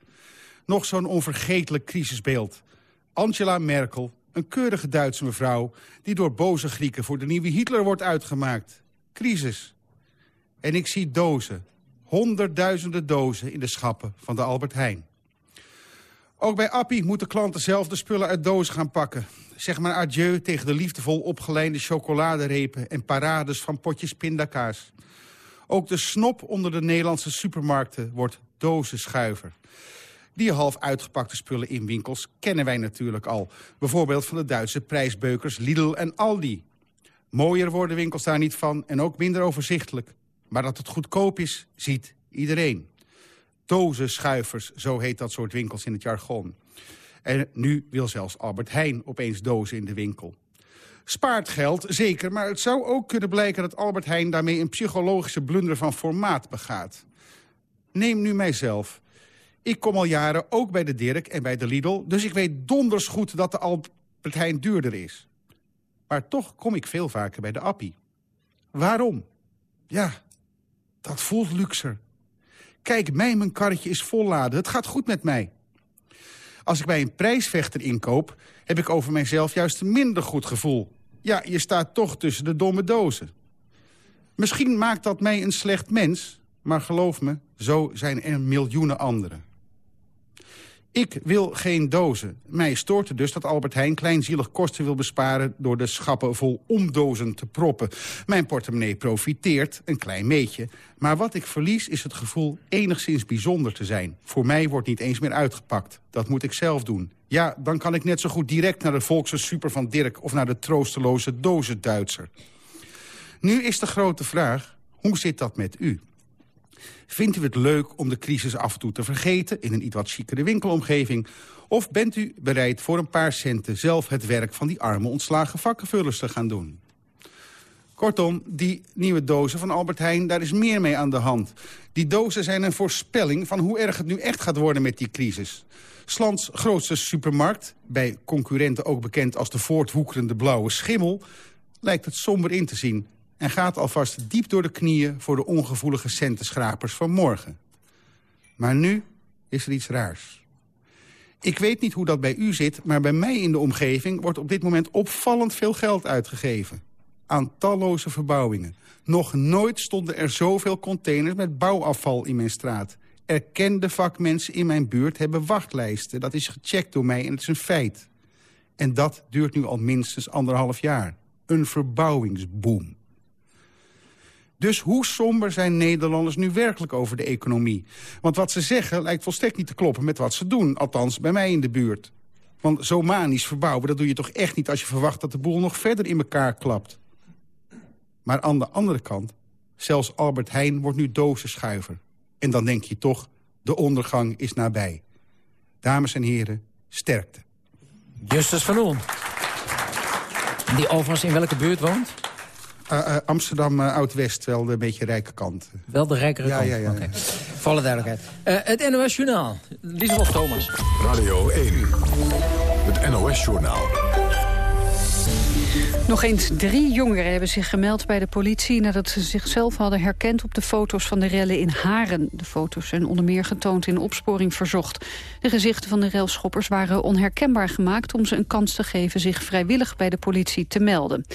Speaker 17: Nog zo'n onvergetelijk crisisbeeld. Angela Merkel, een keurige Duitse mevrouw... die door boze Grieken voor de nieuwe Hitler wordt uitgemaakt. Crisis. En ik zie dozen, honderdduizenden dozen in de schappen van de Albert Heijn. Ook bij Appie moeten klanten zelf de spullen uit dozen gaan pakken. Zeg maar adieu tegen de liefdevol opgeleide chocoladerepen... en parades van potjes pindakaas. Ook de snop onder de Nederlandse supermarkten wordt dozenschuiver. Die half uitgepakte spullen in winkels kennen wij natuurlijk al. Bijvoorbeeld van de Duitse prijsbeukers Lidl en Aldi. Mooier worden winkels daar niet van en ook minder overzichtelijk. Maar dat het goedkoop is, ziet iedereen. Dozenschuivers, zo heet dat soort winkels in het jargon. En nu wil zelfs Albert Heijn opeens dozen in de winkel. Spaart geld, zeker, maar het zou ook kunnen blijken... dat Albert Heijn daarmee een psychologische blunder van formaat begaat. Neem nu mijzelf. Ik kom al jaren ook bij de Dirk en bij de Lidl... dus ik weet donders goed dat de Albert Heijn duurder is. Maar toch kom ik veel vaker bij de Appie. Waarom? Ja, dat voelt luxer. Kijk, mij mijn karretje is volladen. Het gaat goed met mij. Als ik bij een prijsvechter inkoop... heb ik over mijzelf juist een minder goed gevoel. Ja, je staat toch tussen de domme dozen. Misschien maakt dat mij een slecht mens... maar geloof me, zo zijn er miljoenen anderen. Ik wil geen dozen. Mij stoort het dus dat Albert Heijn kleinzielig kosten wil besparen... door de schappen vol omdozen te proppen. Mijn portemonnee profiteert, een klein beetje. Maar wat ik verlies is het gevoel enigszins bijzonder te zijn. Voor mij wordt niet eens meer uitgepakt. Dat moet ik zelf doen. Ja, dan kan ik net zo goed direct naar de Volkse Super van Dirk... of naar de troosteloze dozen-Duitser. Nu is de grote vraag, hoe zit dat met u? Vindt u het leuk om de crisis af en toe te vergeten... in een iets wat chicere winkelomgeving? Of bent u bereid voor een paar centen... zelf het werk van die arme ontslagen vakkenvullers te gaan doen? Kortom, die nieuwe dozen van Albert Heijn, daar is meer mee aan de hand. Die dozen zijn een voorspelling van hoe erg het nu echt gaat worden met die crisis. Slands grootste supermarkt, bij concurrenten ook bekend als de voortwoekerende blauwe schimmel... lijkt het somber in te zien en gaat alvast diep door de knieën... voor de ongevoelige centenschrapers van morgen. Maar nu is er iets raars. Ik weet niet hoe dat bij u zit, maar bij mij in de omgeving... wordt op dit moment opvallend veel geld uitgegeven. aan talloze verbouwingen. Nog nooit stonden er zoveel containers met bouwafval in mijn straat. Erkende vakmensen in mijn buurt hebben wachtlijsten. Dat is gecheckt door mij en het is een feit. En dat duurt nu al minstens anderhalf jaar. Een verbouwingsboom. Dus hoe somber zijn Nederlanders nu werkelijk over de economie? Want wat ze zeggen lijkt volstrekt niet te kloppen met wat ze doen. Althans, bij mij in de buurt. Want zo manisch verbouwen, dat doe je toch echt niet... als je verwacht dat de boel nog verder in elkaar klapt. Maar aan de andere kant, zelfs Albert Heijn wordt nu dozenschuiver. En dan denk je toch, de ondergang is nabij. Dames en heren, sterkte.
Speaker 8: Justus van Oel. Die overigens in welke buurt woont?
Speaker 17: Uh, uh, Amsterdam uh, Oud-West, wel de beetje rijke kant.
Speaker 8: Wel de rijkere
Speaker 17: ja,
Speaker 8: kant?
Speaker 17: Ja, ja,
Speaker 8: okay. Voor alle duidelijkheid. het NOS Journaal. Lieselot Thomas.
Speaker 1: Radio 1. Het NOS Journaal.
Speaker 2: Nog eens drie jongeren hebben zich gemeld bij de politie... nadat ze zichzelf hadden herkend op de foto's van de rellen in Haren. De foto's zijn onder meer getoond in opsporing verzocht. De gezichten van de relschoppers waren onherkenbaar gemaakt... om ze een kans te geven zich vrijwillig bij de politie te melden.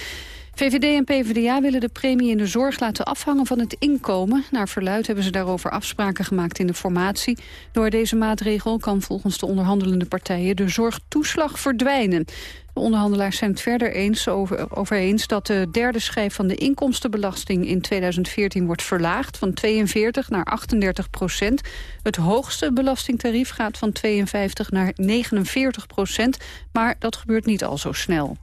Speaker 2: VVD en PvdA willen de premie in de zorg laten afhangen van het inkomen. Naar verluid hebben ze daarover afspraken gemaakt in de formatie. Door deze maatregel kan volgens de onderhandelende partijen de zorgtoeslag verdwijnen. De onderhandelaars zijn het verder eens over, over eens dat de derde schijf van de inkomstenbelasting in 2014 wordt verlaagd van 42 naar 38 procent. Het hoogste belastingtarief gaat van 52 naar 49 procent, maar dat gebeurt niet al zo snel.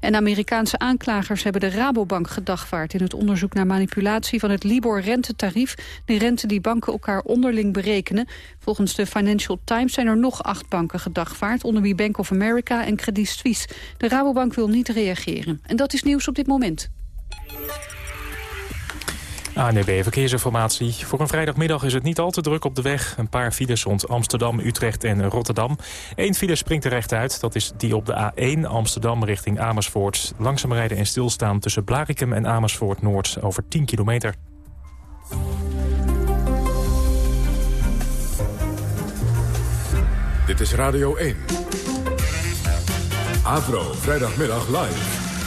Speaker 2: En Amerikaanse aanklagers hebben de Rabobank gedagvaard... in het onderzoek naar manipulatie van het Libor-rentetarief... de rente die banken elkaar onderling berekenen. Volgens de Financial Times zijn er nog acht banken gedagvaard... onder wie Bank of America en Credit Suisse. De Rabobank wil niet reageren. En dat is nieuws op dit moment.
Speaker 5: ANB Verkeersinformatie. Voor een vrijdagmiddag is het niet al te druk op de weg. Een paar files rond Amsterdam, Utrecht en Rotterdam. Eén file springt er rechtuit. Dat is die op de A1 Amsterdam richting Amersfoort. Langzaam rijden en stilstaan tussen Blarikum en Amersfoort Noord over 10 kilometer.
Speaker 1: Dit is Radio 1. Avro, vrijdagmiddag live.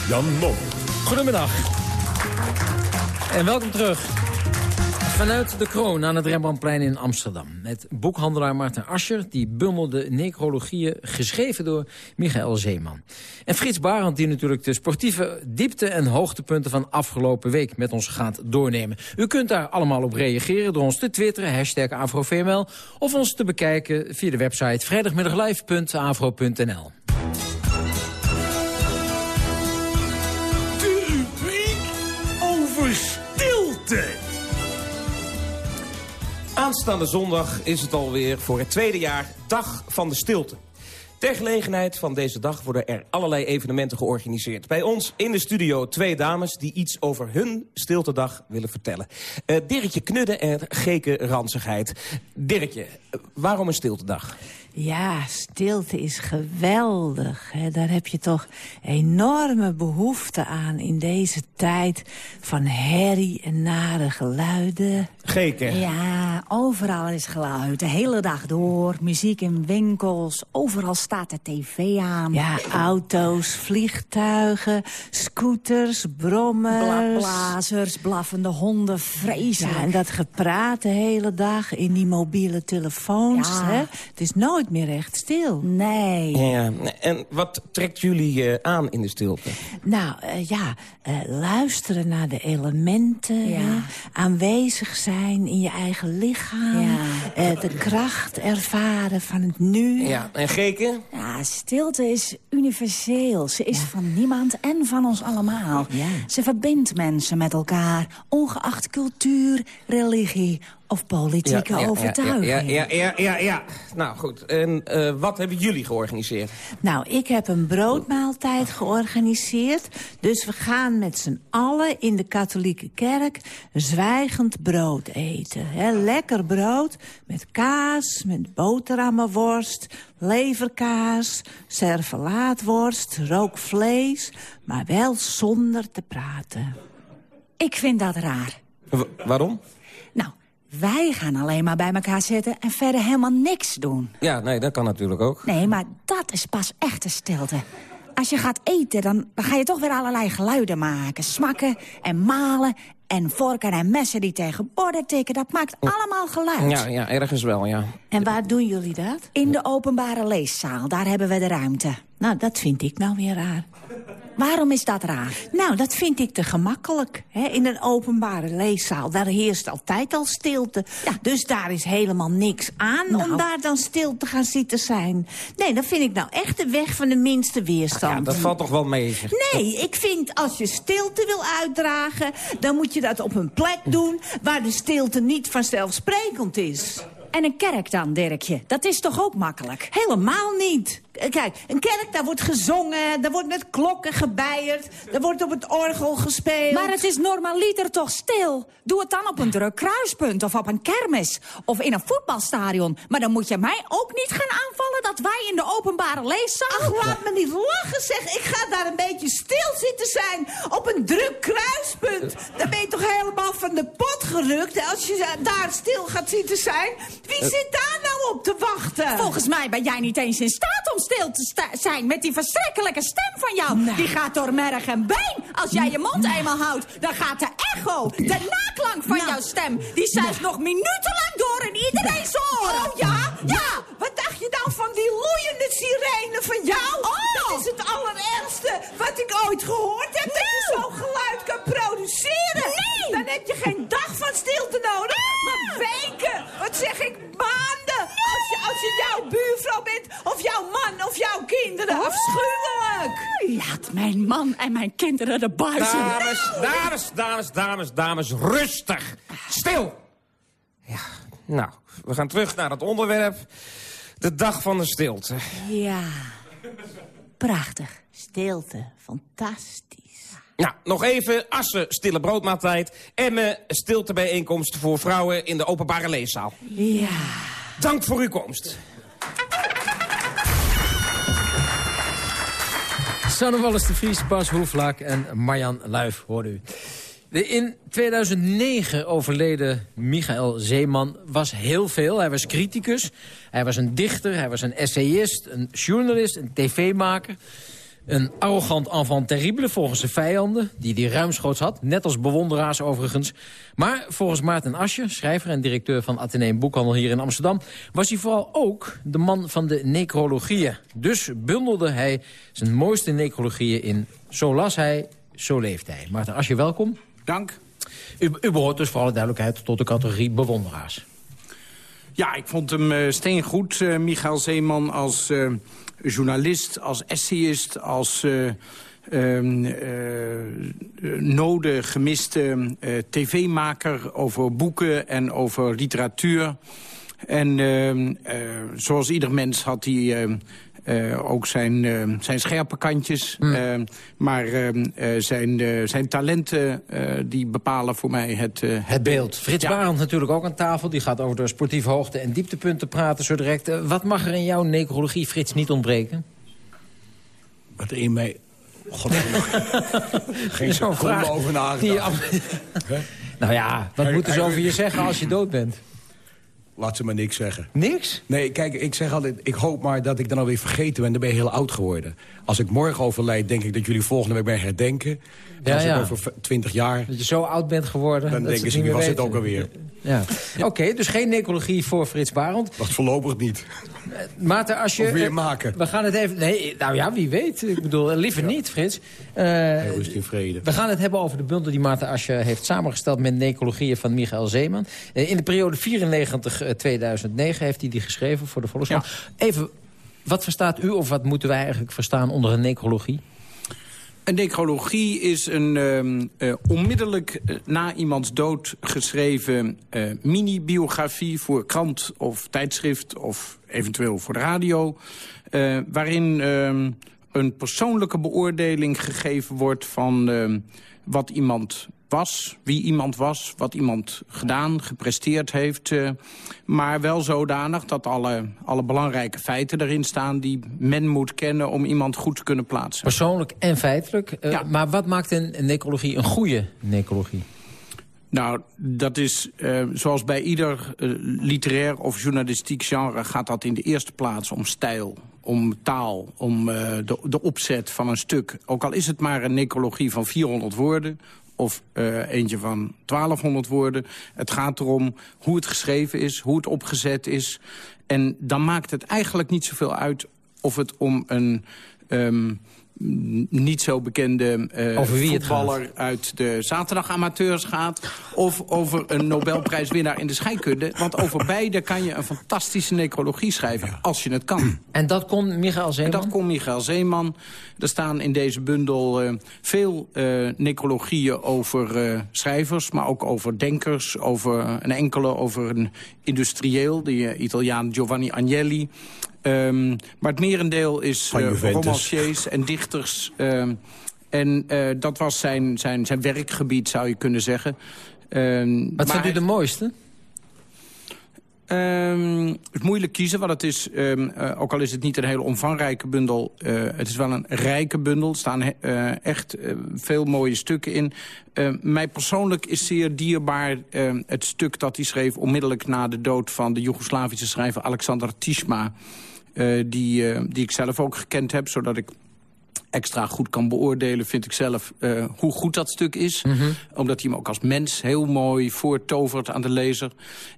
Speaker 1: Jan Mom.
Speaker 8: Goedemiddag. En welkom terug. Vanuit de kroon aan het Rembrandtplein in Amsterdam. Met boekhandelaar Maarten Ascher, die bundelde necrologieën geschreven door Michael Zeeman. En Frits Barend, die natuurlijk de sportieve diepte en hoogtepunten van afgelopen week met ons gaat doornemen. U kunt daar allemaal op reageren door ons te twitteren, hashtag AfroVML, of ons te bekijken via de website vrijdagmiddaglive.afro.nl.
Speaker 18: Aanstaande zondag is het alweer voor het tweede jaar Dag van de Stilte. Ter gelegenheid van deze dag worden er allerlei evenementen georganiseerd. Bij ons in de studio twee dames die iets over hun stiltedag willen vertellen. Uh, Dirkje Knudde en Geke Ranzigheid. Dirkje, waarom een stiltedag?
Speaker 19: Ja, stilte is geweldig. Hè. Daar heb je toch enorme behoefte aan in deze tijd van herrie en nare geluiden.
Speaker 18: Geken.
Speaker 10: Ja, overal is geluid. De hele dag door. Muziek in winkels. Overal staat de tv aan.
Speaker 19: Ja, auto's, vliegtuigen, scooters, brommers.
Speaker 10: Blazers, blaffende honden, vreselijk.
Speaker 19: Ja, en dat gepraat de hele dag in die mobiele telefoons.
Speaker 10: Ja.
Speaker 19: Hè? Het is nooit meer echt stil.
Speaker 10: Nee.
Speaker 18: Ja, en wat trekt jullie uh, aan in de stilte?
Speaker 19: Nou, uh, ja, uh, luisteren naar de elementen.
Speaker 10: Ja.
Speaker 19: Aanwezig zijn in je eigen lichaam.
Speaker 10: Ja.
Speaker 19: de kracht ervaren van het nu.
Speaker 18: Ja, en Geke?
Speaker 10: Ja, stilte is universeel. Ze is ja. van niemand en van ons allemaal.
Speaker 19: Ja.
Speaker 10: Ze verbindt mensen met elkaar, ongeacht cultuur, religie of politieke
Speaker 18: ja, ja,
Speaker 10: overtuiging.
Speaker 18: Ja, ja, ja, ja, ja, Nou goed, en uh, wat hebben jullie georganiseerd?
Speaker 19: Nou, ik heb een broodmaaltijd georganiseerd. Dus we gaan met z'n allen in de katholieke kerk zwijgend brood eten. He, lekker brood met kaas, met boterhammenworst, leverkaas, servelaatworst, rookvlees, maar wel zonder te praten.
Speaker 10: Ik vind dat raar.
Speaker 18: W waarom?
Speaker 10: Wij gaan alleen maar bij elkaar zitten en verder helemaal niks doen.
Speaker 18: Ja, nee, dat kan natuurlijk ook.
Speaker 10: Nee, maar dat is pas echte stilte. als je gaat eten, dan, dan ga je toch weer allerlei geluiden maken. Smakken en malen en vorken en messen die tegen borden tikken. Dat maakt allemaal geluid.
Speaker 18: Ja, ja, ergens wel, ja.
Speaker 19: En waar doen jullie dat?
Speaker 10: In de openbare leeszaal, daar hebben we de ruimte.
Speaker 19: Nou, dat vind ik nou weer raar.
Speaker 10: Waarom is dat raar?
Speaker 19: Nou, dat vind ik te gemakkelijk. Hè? In een openbare leeszaal, daar heerst altijd al stilte. Dus daar is helemaal niks aan om
Speaker 10: Nou.
Speaker 19: daar dan stil te gaan zitten zijn. Nee, dat vind ik nou echt de weg van de minste weerstand.
Speaker 18: Ja, dat valt toch wel mee. zeg.
Speaker 19: Nee, ik vind als je stilte wil uitdragen... dan moet je dat op een plek doen waar de stilte niet vanzelfsprekend is.
Speaker 10: En een kerk dan, Dirkje? Dat is toch ook makkelijk?
Speaker 19: Helemaal niet. Eh, Kijk, een kerk, daar wordt gezongen, daar wordt met klokken gebeierd... daar wordt op het orgel gespeeld.
Speaker 10: Maar het is normaliter toch stil? Doe het dan op een druk kruispunt of op een kermis. Of in een voetbalstadion. Maar dan moet je mij ook niet gaan aanvallen dat wij in de openbare leeszaal...
Speaker 19: Ach, laat me niet lachen, zeg. Ik ga daar een beetje stil zitten zijn op een druk kruispunt. Dan ben je toch helemaal van de pot gerukt als je daar stil gaat zitten zijn. Wie zit daar nou op te wachten?
Speaker 10: Volgens mij ben jij niet eens in staat om stil te zijn met die verschrikkelijke stem van jou. Die gaat door merg en been. Als jij je mond eenmaal houdt, dan gaat de echo, de naklank van jouw stem... die zuigt nog minutenlang door in iedereen's oren.
Speaker 19: Oh ja? Ja! Wat van die loeiende sirene van jou?
Speaker 10: Oh!
Speaker 19: Dat is het allerergste wat ik ooit gehoord heb. Dat je zo'n geluid kan produceren.
Speaker 10: Nee!
Speaker 19: Dan heb je geen dag van stilte nodig, maar weken. Wat zeg ik? Maanden. Als je, als je jouw buurvrouw bent, of jouw man, of jouw kinderen.
Speaker 10: Oh!
Speaker 19: Afschuwelijk.
Speaker 10: Laat mijn man en mijn kinderen de buizen.
Speaker 18: Dames, dames, dames, dames, dames, rustig. Stil. Ja, nou, we gaan terug naar het onderwerp. De dag van de stilte.
Speaker 19: Ja. Prachtig. Stilte. Fantastisch.
Speaker 18: Nou, nog even Assen, stille broodmaaltijd. Emmen, stiltebijeenkomst voor vrouwen in de openbare leeszaal.
Speaker 19: Ja.
Speaker 18: Dank voor uw komst.
Speaker 8: Sanne Wallis de Vries, Bas Hoeflaak en Marjan Luif, hoorde u. De in 2009 overleden Michael Zeeman was heel veel. Hij was criticus, hij was een dichter, hij was een essayist, een journalist, een tv-maker. Een arrogant enfant terrible volgens zijn vijanden, die hij ruimschoots had. Net als bewonderaars overigens. Maar volgens Maarten Asje, schrijver en directeur van Atheneum Boekhandel hier in Amsterdam... was hij vooral ook de man van de necrologieën. Dus bundelde hij zijn mooiste necrologieën in Zo las hij, zo leeft hij. Maarten Asje, welkom.
Speaker 20: Dank.
Speaker 8: U, u behoort dus voor alle duidelijkheid tot de categorie bewonderaars.
Speaker 20: Ja, ik vond hem eh, steengoed, eh Michael Zeeman, als eh, journalist, als essayist, als eh, ehm, eh, node gemiste tv-maker over boeken en over literatuur. En ehm, eh, zoals ieder mens had hij eh, ook zijn, ehm, zijn scherpe kantjes. Ehm, maar ehm, eh, zijn, eh, zijn talenten eh, die bepalen voor mij het, eh,
Speaker 8: Het beeld. Frits
Speaker 20: Ja.
Speaker 8: Barend natuurlijk ook aan tafel. Die gaat over de sportieve hoogte- en dieptepunten praten zo direct. Eh, wat mag er in jouw necrologie, Frits, niet ontbreken?
Speaker 21: Wat er in mij... God, geen
Speaker 8: Zo'n
Speaker 21: seconde
Speaker 8: vraag
Speaker 21: over nagedacht.
Speaker 8: Nou ja, wat moeten ze over je zeggen als je dood bent?
Speaker 21: Laat ze maar niks zeggen.
Speaker 8: Niks?
Speaker 21: Nee, kijk, ik zeg altijd, ik hoop maar dat ik dan alweer vergeten ben. Dan ben je heel oud geworden. Als ik morgen overlijd, denk ik dat jullie volgende week mij herdenken. En
Speaker 8: Ja,
Speaker 21: als
Speaker 8: ja.
Speaker 21: ik over 20 jaar,
Speaker 8: Dat je zo oud bent geworden.
Speaker 21: dan
Speaker 8: dat
Speaker 21: denken ze,
Speaker 8: meer
Speaker 21: was het ook alweer?
Speaker 8: Ja. Oké, dus geen necrologie voor Frits Barend.
Speaker 21: Wacht, voorlopig niet.
Speaker 8: Maarten, als je...
Speaker 21: Of weer
Speaker 8: eh,
Speaker 21: maken.
Speaker 8: We gaan het even... Nee, nou ja, wie weet. Ik bedoel, eh, liever niet, Frits. Eh,
Speaker 21: Rust in vrede.
Speaker 8: we gaan het hebben over de bundel die Maarten Asje heeft samengesteld... met necrologieën van Michael Zeeman. In de periode 94-2009 heeft hij die geschreven voor de Volkskrant. Even, wat verstaat u of wat moeten wij eigenlijk verstaan onder een necrologie?
Speaker 20: Een necrologie is een ehm, eh, onmiddellijk eh, na iemands dood geschreven eh, mini-biografie voor krant of tijdschrift of eventueel voor de radio. waarin ehm, een persoonlijke beoordeling gegeven wordt van ehm, wat iemand was, wie iemand was, wat iemand gedaan, gepresteerd heeft. eh, maar wel zodanig dat alle, alle belangrijke feiten erin staan... die men moet kennen om iemand goed te kunnen plaatsen.
Speaker 8: Persoonlijk en feitelijk. Eh, Maar wat maakt een, een necrologie een goede necrologie?
Speaker 20: Nou, dat is eh, zoals bij ieder literair of journalistiek genre... gaat dat in de eerste plaats om stijl, om taal, om de, de opzet van een stuk. Ook al is het maar een necrologie van 400 woorden of eh, eentje van 1200 woorden. Het gaat erom hoe het geschreven is, hoe het opgezet is. En dan maakt het eigenlijk niet zoveel uit of het om een... ehm, niet zo bekende
Speaker 8: het
Speaker 20: voetballer uit de zaterdagamateurs gaat... of over een Nobelprijswinnaar in de scheikunde. Want over beide kan je een fantastische necrologie schrijven, als je het kan.
Speaker 8: En dat kon Michael Zeeman?
Speaker 20: En dat kon Michael Zeeman. Er staan in deze bundel eh, veel eh, necrologieën over schrijvers... maar ook over denkers, over een enkele over een industrieel... de Italiaan Giovanni Agnelli... Ehm, maar het merendeel is uh,
Speaker 9: Juventus.
Speaker 20: romanciers en dichters. ehm, en eh, dat was zijn, zijn, zijn werkgebied, zou je kunnen zeggen. Ehm,
Speaker 8: Wat
Speaker 20: maar
Speaker 8: vindt u de mooiste?
Speaker 20: Ehm, het is moeilijk kiezen, want het is, ehm, eh, ook al is het niet een hele omvangrijke bundel... eh, het is wel een rijke bundel. Er staan he- eh, echt eh, veel mooie stukken in. Eh, mij persoonlijk is zeer dierbaar eh, het stuk dat hij schreef... onmiddellijk na de dood van de Joegoslavische schrijver Alexander Tishma... eh, die, eh, die ik zelf ook gekend heb, zodat ik extra goed kan beoordelen, vind ik zelf, eh, hoe goed dat stuk is. Omdat hij hem ook als mens heel mooi voortovert aan de lezer.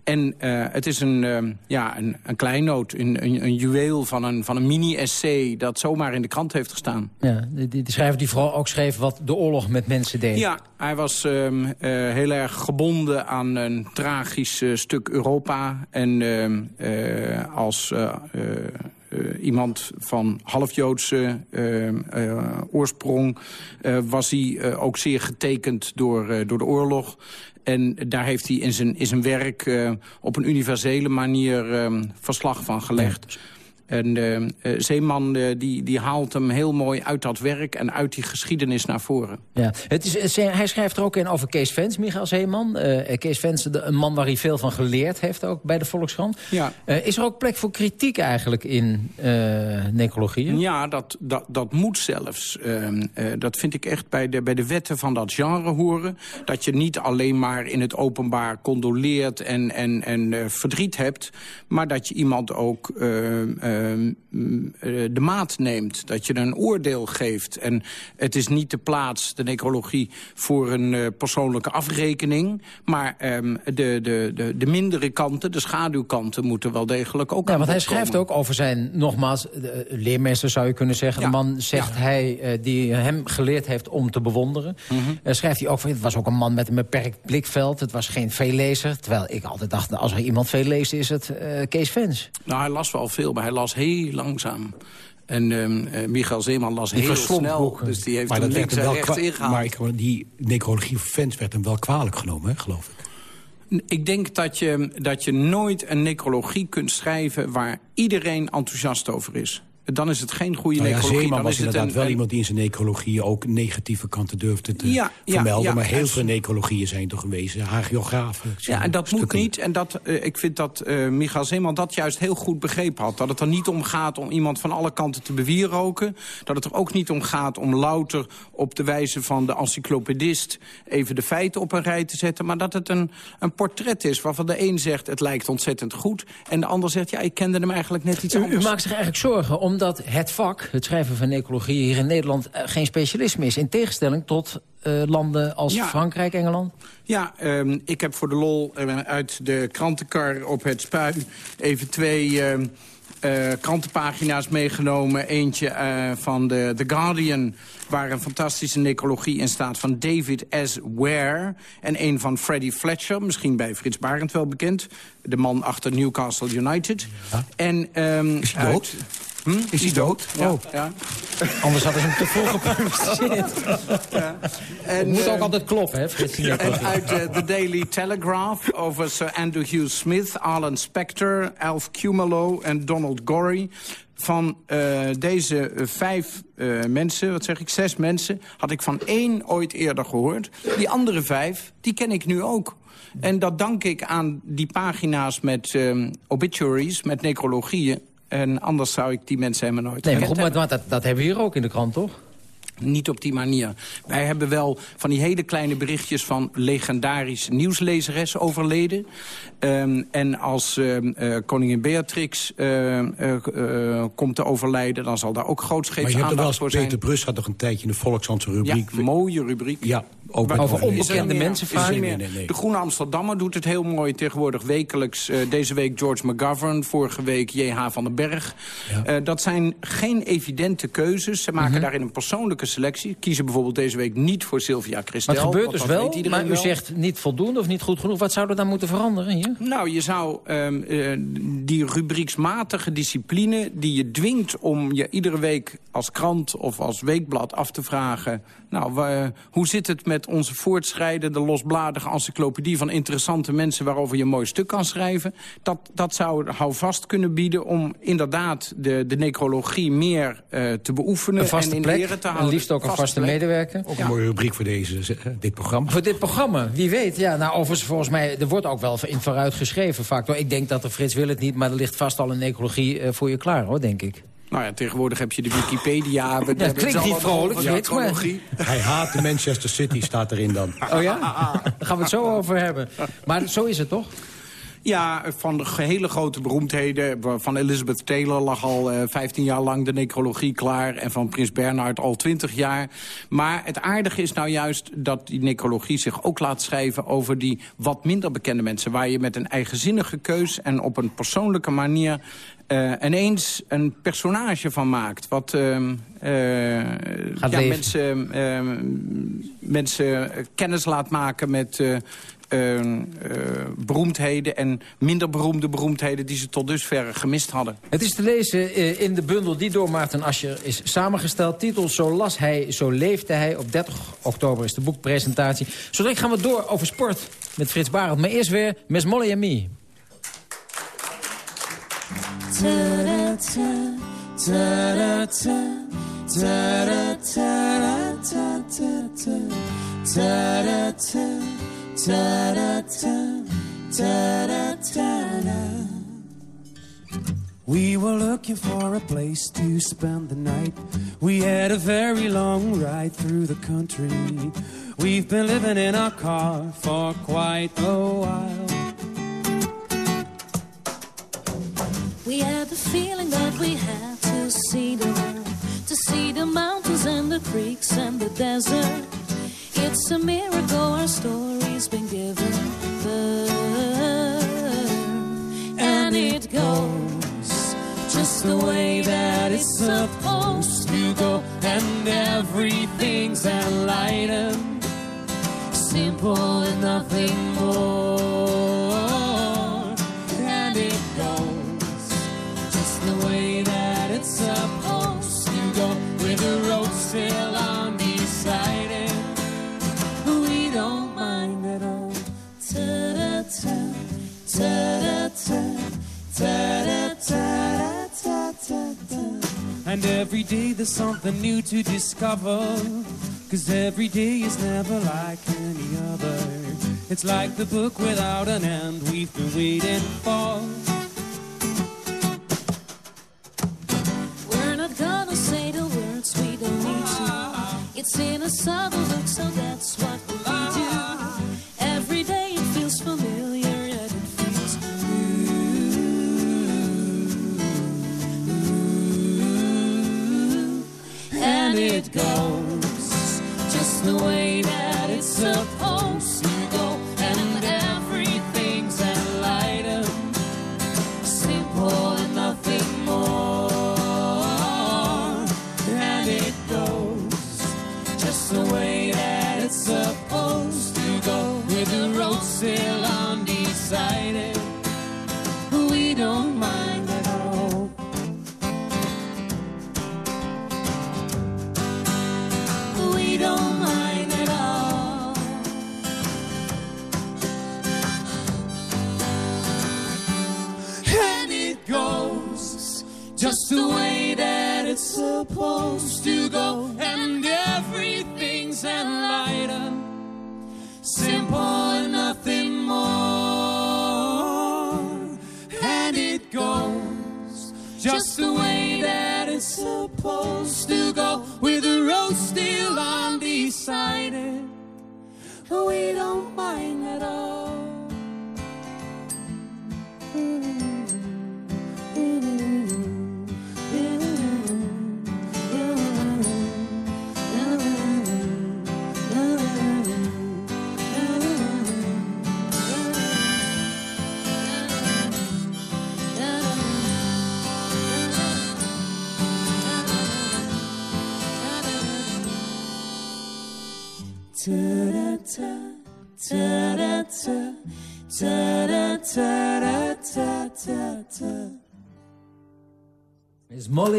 Speaker 20: En eh, het is een, eh, ja, een, een kleinoot, een, een, een juweel van een, van een mini-essay... dat zomaar in de krant heeft gestaan.
Speaker 8: Ja, die, die die schrijver die vooral ook schreef wat de oorlog met mensen deed.
Speaker 20: Ja, hij was ehm, eh, heel erg gebonden aan een tragisch stuk Europa. En ehm, eh, als iemand van half-Joodse ehm, eh, oorsprong... eh, was hij eh, ook zeer getekend door, eh, door de oorlog. En daar heeft hij in zijn, in zijn werk eh, op een universele manier ehm, verslag van gelegd. En eh, eh, Zeeman eh, die, die haalt hem heel mooi uit dat werk en uit die geschiedenis naar voren.
Speaker 8: Ja. Het is, hij schrijft er ook in over Kees Vens, Michael Zeeman. Kees Vens, de- een man waar hij veel van geleerd heeft, ook bij de Volkskrant.
Speaker 20: Ja.
Speaker 8: Is er ook plek voor kritiek eigenlijk in necrologieën?
Speaker 20: Ja, dat, dat, dat moet zelfs. Ehm, eh, dat vind ik echt bij de, bij de wetten van dat genre horen. Dat je niet alleen maar in het openbaar condoleert en, en, en verdriet hebt... maar dat je iemand ook ehm, eh, de maat neemt. Dat je een oordeel geeft. En het is niet de plaats, de necrologie, voor een eh, persoonlijke afrekening... maar ehm, de, de, de, de mindere kanten, de schaduwkanten... moeten wel degelijk ook
Speaker 8: Ja,
Speaker 20: aan
Speaker 8: want hij schrijft ook over zijn, nogmaals, eh, leermeester zou je kunnen zeggen.
Speaker 20: Ja.
Speaker 8: Een man, zegt hij, die hem geleerd heeft om te bewonderen.
Speaker 20: Mhm.
Speaker 8: Schrijft hij ook van, het was ook een man met een beperkt blikveld. Het was geen veellezer. Terwijl ik altijd dacht, als er iemand veel leest, is het Kees Vens.
Speaker 20: Nou, hij las wel veel, maar hij las heel langzaam. En eh, Michael Zeeman las
Speaker 9: Die
Speaker 20: heel snel.
Speaker 9: boeken.
Speaker 20: Dus die heeft
Speaker 9: maar
Speaker 20: hem links en rechts
Speaker 9: kwa-
Speaker 20: ingehaald.
Speaker 9: Maar ik, die necrologie van fans werd hem wel kwalijk genomen, hè, geloof ik.
Speaker 20: Ik denk dat je, dat je nooit een necrologie kunt schrijven... waar iedereen enthousiast over is. Dan is het geen goede
Speaker 9: Nou ja,
Speaker 20: necrologie.
Speaker 9: Zeeman
Speaker 20: dan
Speaker 9: was inderdaad
Speaker 20: een,
Speaker 9: wel
Speaker 20: een-
Speaker 9: iemand die in zijn necrologie ook negatieve kanten durfde te
Speaker 20: Ja,
Speaker 9: vermelden.
Speaker 20: ja,
Speaker 9: maar heel veel necrologieën zijn toch geweest. Hagiografen.
Speaker 20: Ja, en dat moet niet. En dat, eh, ik vind dat eh Michael Zeeman dat juist heel goed begrepen had. Dat het er niet om gaat om iemand van alle kanten te bewieroken. Dat het er ook niet om gaat om louter op de wijze van de encyclopedist... even de feiten op een rij te zetten. Maar dat het een, een portret is waarvan de een zegt het lijkt ontzettend goed... en de ander zegt ja, ik kende hem eigenlijk net iets
Speaker 8: U, u
Speaker 20: anders.
Speaker 8: maakt zich eigenlijk zorgen omdat het vak, het schrijven van necrologieën... hier in Nederland eh, geen specialisme is. In tegenstelling tot eh, landen als
Speaker 20: Ja.
Speaker 8: Frankrijk, Engeland.
Speaker 20: Ja, ehm, ik heb voor de lol eh, uit de krantenkar op het spui even twee ehm, eh, krantenpagina's meegenomen. Eentje eh, van de The Guardian, waar een fantastische necrologie in staat van David S. Ware. En een van Freddie Fletcher, misschien bij Frits Barend wel bekend. De man achter Newcastle United. En, ehm,
Speaker 9: Is hij dood?
Speaker 20: uit- Hm?
Speaker 9: Is hij dood?
Speaker 20: Ja,
Speaker 9: Oh.
Speaker 20: ja.
Speaker 8: Anders hadden ze hem te vroeg gepubliceerd.
Speaker 20: En,
Speaker 8: Het moet ook
Speaker 20: ehm,
Speaker 8: altijd kloppen, hè, Frits?
Speaker 20: En uit eh, The Daily Telegraph over Sir Andrew Hugh Smith, Alan Spector, Alf Cumelo en Donald Gorry. Van eh, deze eh, vijf eh, mensen, wat zeg ik, zes mensen... had ik van één ooit eerder gehoord. Die andere vijf, die ken ik nu ook. En dat dank ik aan die pagina's met obituaries, met necrologieën. En anders zou ik die mensen helemaal nooit
Speaker 8: Nee, maar goed, maar, maar dat, dat hebben we hier ook in de krant, toch?
Speaker 20: Niet op die manier. Wij hebben wel van die hele kleine berichtjes van legendarisch nieuwslezeres overleden. Um, en als um, uh, koningin Beatrix uh, uh, komt te overlijden... dan zal daar ook grootscheeps
Speaker 21: aandacht
Speaker 20: voor zijn.
Speaker 21: Maar je hebt er wel Peter Brus had nog een tijdje in de Volkshandse rubriek.
Speaker 20: Ja, mooie rubriek.
Speaker 21: Ja,
Speaker 20: over onbekende mensen vaak.
Speaker 21: Nee, nee, nee.
Speaker 20: De Groene Amsterdammer doet het heel mooi tegenwoordig wekelijks. Deze week George McGovern, vorige week J.H. van den Berg. Ja. Dat zijn geen evidente keuzes. Ze maken -hmm. daarin een persoonlijke selectie. Kiezen bijvoorbeeld deze week niet voor Sylvia Christel.
Speaker 8: Maar het gebeurt dus wel, maar u
Speaker 20: wel.
Speaker 8: zegt niet voldoende of niet goed genoeg. Wat zou er dan moeten veranderen hier?
Speaker 20: Nou, je zou um, uh, die rubrieksmatige discipline die je dwingt om je iedere week als krant of als weekblad af te vragen... nou, hoe zit het met onze voortschrijdende losbladige encyclopedie... van interessante mensen waarover je een mooi stuk kan schrijven? Dat, dat zou houvast kunnen bieden om inderdaad de, de necrologie meer uh, te beoefenen... En in
Speaker 8: plek,
Speaker 20: ere te houden.
Speaker 8: Liefst ook een vaste, vaste medewerker.
Speaker 21: Ook een mooie rubriek voor deze, dit programma.
Speaker 8: Voor dit programma, wie weet. Ja, nou, overigens, volgens mij, er wordt ook wel in vooruit geschreven vaak. Ik denk dat de Frits wil het niet, maar er ligt vast al een necrologie uh, voor je klaar, hoor, denk ik.
Speaker 20: Nou ja, tegenwoordig heb je de Wikipedia. We,
Speaker 8: ja, het klinkt niet vrolijk,
Speaker 20: ja,
Speaker 8: maar.
Speaker 21: Hij haat de Manchester City, staat erin dan.
Speaker 8: Oh ja? Daar gaan we het zo over hebben. Maar zo is het toch?
Speaker 20: Ja, van de hele grote beroemdheden. Van Elizabeth Taylor lag al uh, 15 jaar lang de necrologie klaar. En van Prins Bernhard al 20 jaar. Maar het aardige is nou juist dat die necrologie zich ook laat schrijven... over die wat minder bekende mensen. Waar je met een eigenzinnige keus en op een persoonlijke manier... Uh, ineens een personage van maakt. Wat uh, uh, ja, mensen, mensen kennis laat maken met uh, beroemdheden... en minder beroemde beroemdheden die ze tot dusver gemist hadden.
Speaker 8: Het is te lezen in de bundel die door Maarten Ascher is samengesteld. Titel Zo las hij, zo leefde hij. Op 30 oktober is de boekpresentatie. Zo gaan we door over sport met Frits Barend. Maar eerst weer Miss Molly en Me. Ta-da-ta, ta-da-ta, ta-da-ta-da-ta-ta-ta, ta-da-ta, ta-da-ta, ta-da-ta-da.
Speaker 14: We were looking for a place to spend the night. We had a very long ride through the country. We've been living in our car for quite a while.
Speaker 13: We had the feeling that we had to see the world, to see the mountains and the creeks and the desert. It's a miracle our story's been given. Birth, and it goes just the way that it's supposed to go, and everything's enlightened, simple and nothing more, and it goes just the way that it's supposed to go. With the road still And every day there's something new to discover. Cause every day is never like any other. It's like the book without an end we've been waiting for. We're not gonna say the words we don't need to. It's in a subtle look, so that's what we do. Goes just the way that it's supposed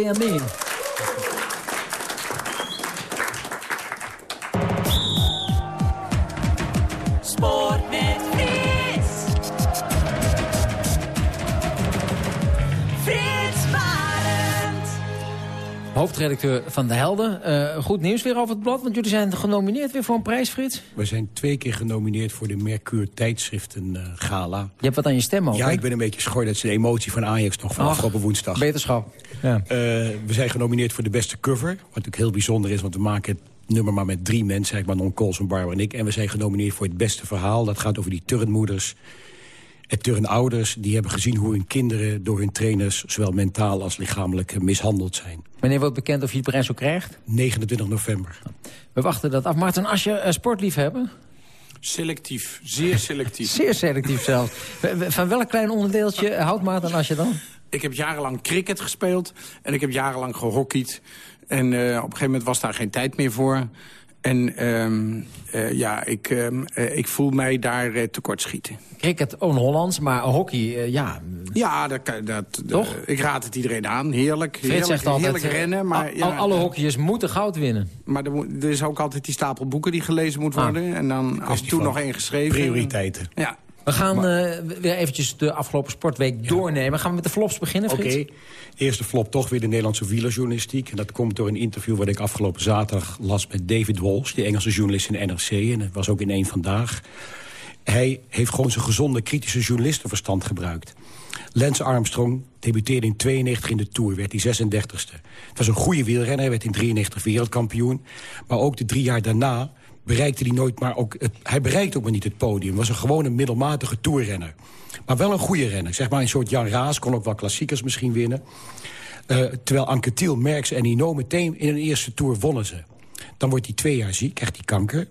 Speaker 8: Is Hoofdredacteur van De Helden. Eh, goed nieuws weer over het blad, want jullie zijn genomineerd weer voor een prijs, Frits.
Speaker 21: We zijn twee keer genomineerd voor de Mercure tijdschriften eh, gala.
Speaker 8: Je hebt wat aan je stem ook,
Speaker 21: Ja, ik ben een beetje schor. Dat is de emotie van Ajax nog van
Speaker 8: Ach,
Speaker 21: afgelopen woensdag.
Speaker 8: Beterschap. Ja.
Speaker 21: Eh, we zijn genomineerd voor de beste cover. Wat natuurlijk heel bijzonder is, want we maken het nummer maar met drie mensen. Eigenlijk Manon Kools, Barbara en ik. En we zijn genomineerd voor het beste verhaal. Dat gaat over die turnmoeders en turnouders. Die hebben gezien hoe hun kinderen door hun trainers... zowel mentaal als lichamelijk eh, mishandeld zijn.
Speaker 8: Wanneer wordt bekend of je het prijs ook krijgt?
Speaker 21: 29 november.
Speaker 8: We wachten dat af. Martin, als je uh, sportliefhebber?
Speaker 20: Selectief, zeer selectief.
Speaker 8: Zeer selectief zelfs. Van welk klein onderdeeltje houdt Maarten als je dan?
Speaker 20: Ik heb jarenlang cricket gespeeld en ik heb jarenlang gehockeyd. En uh, op een gegeven moment was daar geen tijd meer voor. En um, uh, ja, ik, um, uh, ik voel mij daar uh, tekortschieten.
Speaker 8: Cricket on-Hollands, maar hockey, ja...
Speaker 20: Ja, dat, dat,
Speaker 8: Toch?
Speaker 20: ik raad het iedereen aan. Heerlijk,
Speaker 8: Frits
Speaker 20: heerlijk,
Speaker 8: zegt altijd,
Speaker 20: heerlijk rennen. Maar,
Speaker 8: al,
Speaker 20: ja,
Speaker 8: alle hockeyers moeten goud winnen.
Speaker 20: Maar er, er, is ook altijd die stapel boeken die gelezen moet worden. Ah. En dan af en toe nog één geschreven.
Speaker 21: Prioriteiten.
Speaker 20: Ja.
Speaker 8: We gaan maar, uh, weer eventjes de afgelopen sportweek ja. doornemen. Gaan we met de flops beginnen,
Speaker 21: Oké.
Speaker 8: Okay.
Speaker 21: Eerste flop toch weer de Nederlandse wielerjournalistiek. En dat komt door een interview wat ik afgelopen zaterdag las met David Walsh... die Engelse journalist in NRC. En dat was ook in één vandaag. Hij heeft gewoon zijn gezonde kritische journalistenverstand gebruikt. Lance Armstrong debuteerde in 92 in de Tour, werd hij 36e. Het was een goede wielrenner, hij werd in 93 wereldkampioen. Maar ook de drie jaar daarna bereikte hij nooit maar ook... Hij bereikte ook maar niet het podium. was een gewone middelmatige toerrenner. Maar wel een goede renner. Zeg maar een soort Jan Raas, kon ook wel klassiekers misschien winnen. Uh, terwijl Anquetil, Merckx en Hino meteen in een eerste Tour wonnen ze. Dan wordt hij twee jaar ziek, krijgt hij kanker.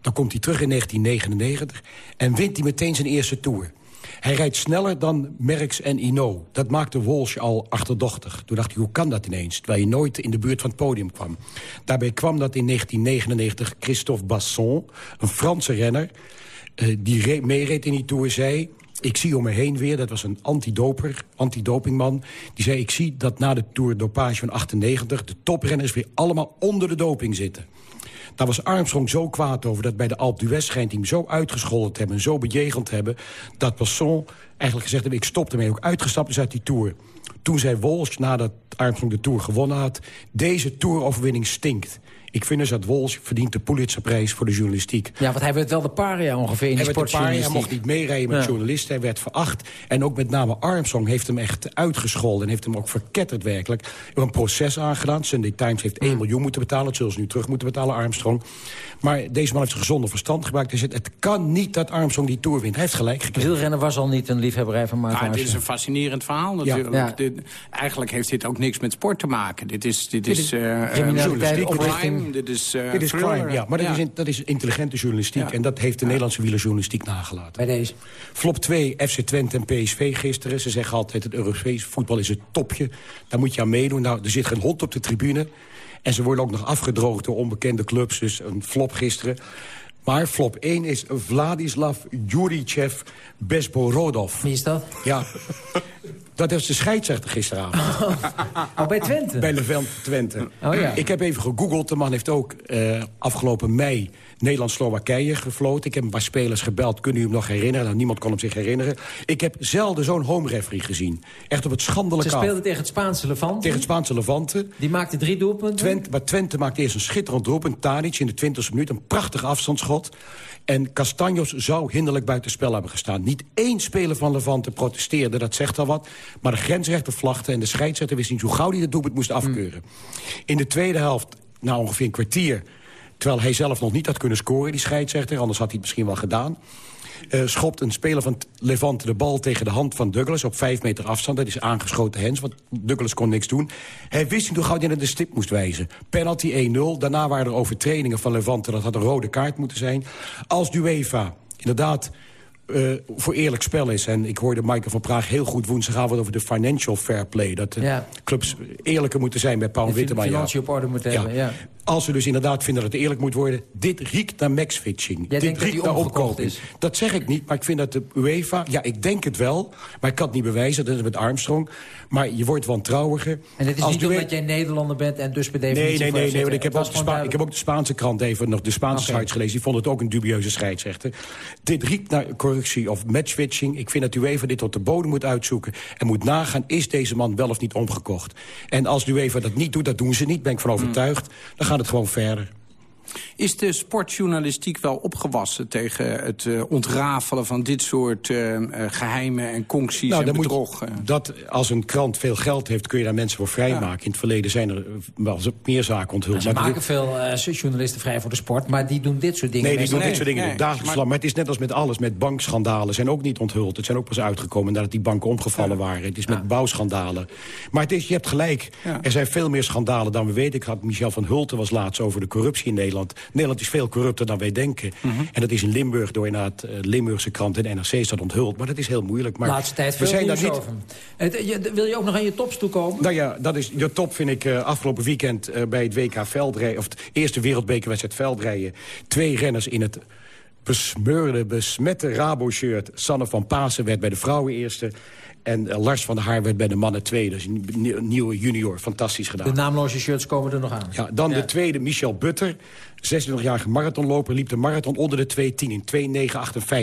Speaker 21: Dan komt hij terug in 1999 en wint hij meteen zijn eerste Tour. Hij rijdt sneller dan Merckx en Hino. Dat maakte Walsh al achterdochtig. Toen dacht hij, hoe kan dat ineens? Terwijl je nooit in de buurt van het podium kwam. Daarbij kwam dat in 1999 Christophe Basson, een Franse renner... Uh, die meereed in die Tour, zei... Ik zie om me heen weer, dat was een antidoper, antidopingman... die zei, ik zie dat na de Tour Dopage van 98... de toprenners weer allemaal onder de doping zitten. Daar was Armstrong zo kwaad over dat bij de Alpe d'Huez schijnt hij zo uitgescholden te hebben... en zo bejegend te hebben, dat Passon eigenlijk gezegd heeft... ik stop ermee, ook uitgestapt is uit die Tour. Toen zei Walsh, nadat Armstrong de Tour gewonnen had... deze Tour-overwinning stinkt. Ik vind dus dat Walsh verdient de Pulitzerprijs voor de journalistiek.
Speaker 8: Ja, want hij werd wel de paria ongeveer in
Speaker 21: hij
Speaker 8: de sportjournalistiek.
Speaker 21: Hij mocht niet meerijden met ja. journalisten, hij werd veracht. En ook met name Armstrong heeft hem echt uitgescholden... en heeft hem ook verketterd werkelijk. Er is een proces aangedaan. Sunday Times heeft 1 miljoen moeten betalen. Dat zullen ze nu terug moeten betalen, Armstrong. Maar deze man heeft zijn gezonde verstand gebruikt. Hij zegt, het kan niet dat Armstrong die Tour wint. Hij heeft gelijk gekregen.
Speaker 8: Wielrennen was al niet een liefhebberij van Maarten
Speaker 20: ja, Dit is een fascinerend verhaal natuurlijk. Ja. Dit, eigenlijk heeft dit ook niks met sport te maken. Dit is, dit is, uh,
Speaker 8: criminaliteit,
Speaker 20: crime, dit is... Uh,
Speaker 21: dit is crime, ja. Maar dat. Is, dat is intelligente journalistiek. Ja. En dat heeft de Nederlandse wielerjournalistiek nagelaten.
Speaker 8: Bij deze.
Speaker 21: Flop 2, FC Twente en PSV gisteren. Ze zeggen altijd, het Europees voetbal is het topje. Daar moet je aan meedoen. Nou, er zit geen hond op de tribune. En ze worden ook nog afgedroogd door onbekende clubs. Dus een flop gisteren. Maar flop 1 is Vladislav Jurichev Besborodov.
Speaker 8: Wie is dat?
Speaker 21: Ja. Dat is de scheidsrechter gisteravond.
Speaker 8: Oh, bij Twente?
Speaker 21: Bij Levent Twente.
Speaker 8: Oh, ja.
Speaker 21: Ik heb even gegoogeld. De man heeft ook uh, afgelopen mei Nederland-Slowakije gefloten. Ik heb een paar spelers gebeld. Kunnen u hem nog herinneren? Nou, niemand kon hem zich herinneren. Ik heb zelden zo'n home referee gezien. Echt op het schandelijke
Speaker 8: Ze speelden tegen het Spaanse Levante.
Speaker 21: Tegen het Spaanse Levante.
Speaker 8: Die maakte drie doelpunten.
Speaker 21: Twente, maar Twente maakte eerst een schitterend doelpunt. Tadic in de 20e minuut. Een prachtig afstandsschot. En Castanjos zou hinderlijk buitenspel hebben gestaan. Niet één speler van Levante protesteerde, dat zegt al wat. Maar de grensrechter vlagde en de scheidsrechter wist niet hoe gauw hij het doelpunt moest afkeuren. In de tweede helft, na ongeveer een kwartier... terwijl hij zelf nog niet had kunnen scoren, die scheidsrechter... anders had hij het misschien wel gedaan... Uh, schopt een speler van Levante de bal tegen de hand van Douglas... op vijf meter afstand. Dat is aangeschoten hens, want Douglas kon niks doen. Hij wist niet hoe gauw hij naar de stip moest wijzen. Penalty 1-0. Daarna waren er overtredingen van Levante. Dat had een rode kaart moeten zijn. Als de inderdaad eh, voor eerlijk spel is. En ik hoorde Michael van Praag heel goed woensdagavond over de financial fair play. Dat de
Speaker 8: Ja.
Speaker 21: clubs eerlijker moeten zijn bij Paul
Speaker 8: De
Speaker 21: Witteman. ja.
Speaker 8: financiën op orde moeten hebben, ja.
Speaker 21: Als we dus inderdaad vinden dat het eerlijk moet worden... dit riekt naar matchfixing. dit
Speaker 8: denkt dat
Speaker 21: riekt naar opkoping.
Speaker 8: is?
Speaker 21: Dat zeg ik niet, maar ik vind dat de UEFA... ja, ik denk het wel, maar ik kan het niet bewijzen. Dat is met Armstrong. Maar je wordt wantrouwiger.
Speaker 8: En het is
Speaker 21: Als
Speaker 8: niet
Speaker 21: de
Speaker 8: omdat jij Nederlander bent en dus per definitie...
Speaker 21: Nee, nee, nee, nee want ik heb, ook de ik heb ook de Spaanse krant even, nog de Spaanse sites gelezen. Die vonden het ook een dubieuze scheidsrechter. Dit riekt naar corruptie of matchfixing. Ik vind dat UEFA dit tot de bodem moet uitzoeken. En moet nagaan, is deze man wel of niet omgekocht? En als UEFA dat niet doet, dat doen ze niet, ben ik van overtuigd. Dan gaat het gewoon verder.
Speaker 20: Is de sportjournalistiek wel opgewassen tegen het eh, ontrafelen van dit soort eh, eh, geheimen en concties en
Speaker 21: moet je-
Speaker 20: bedrog? eh?
Speaker 21: dat als een krant veel geld heeft, kun je daar mensen voor vrijmaken. In het verleden zijn er wel eens meer zaken onthuld.
Speaker 8: Ze
Speaker 21: Maar
Speaker 8: maken veel eh, journalisten vrij voor de sport, maar die doen dit soort dingen.
Speaker 21: Nee, die
Speaker 8: meestal
Speaker 21: doen dit soort dingen
Speaker 8: Nee,
Speaker 21: in het dagelijks
Speaker 8: maar-
Speaker 21: maar... het is net als met alles. Met bankschandalen zijn ook niet onthuld. Het zijn ook pas uitgekomen nadat die banken omgevallen waren. Het is met bouwschandalen. Maar het is, je hebt gelijk. Er zijn veel meer schandalen dan we weten. Ik had Michel van Hulten was laatst over de corruptie in Nederland. Nederland is veel corrupter dan wij denken.
Speaker 8: Mhm.
Speaker 21: En dat is in Limburg door inderdaad eh, Limburgse krant en NRC is dat onthuld. Maar dat is heel moeilijk. Maar
Speaker 8: Laatste tijd veel
Speaker 21: we zijn daar niet...
Speaker 8: over. Het- je- wil je ook nog aan je tops toekomen?
Speaker 21: Nou ja, dat is, de top vind ik eh, afgelopen weekend eh, bij het WK veldrijden... of het eerste wereldbekerwedstrijd veldrijden... twee renners in het besmeurde, besmette Rabo-shirt. Sanne van Pasen werd bij de vrouwen eerste... en eh, Lars van der Haar werd bij de mannen tweede. Dus nieuwe junior, fantastisch gedaan.
Speaker 8: De naamloze shirts komen er nog aan.
Speaker 21: Ja, dan de tweede, Michel Butter. 26-jarige marathonloper, liep de marathon onder de 2.10 in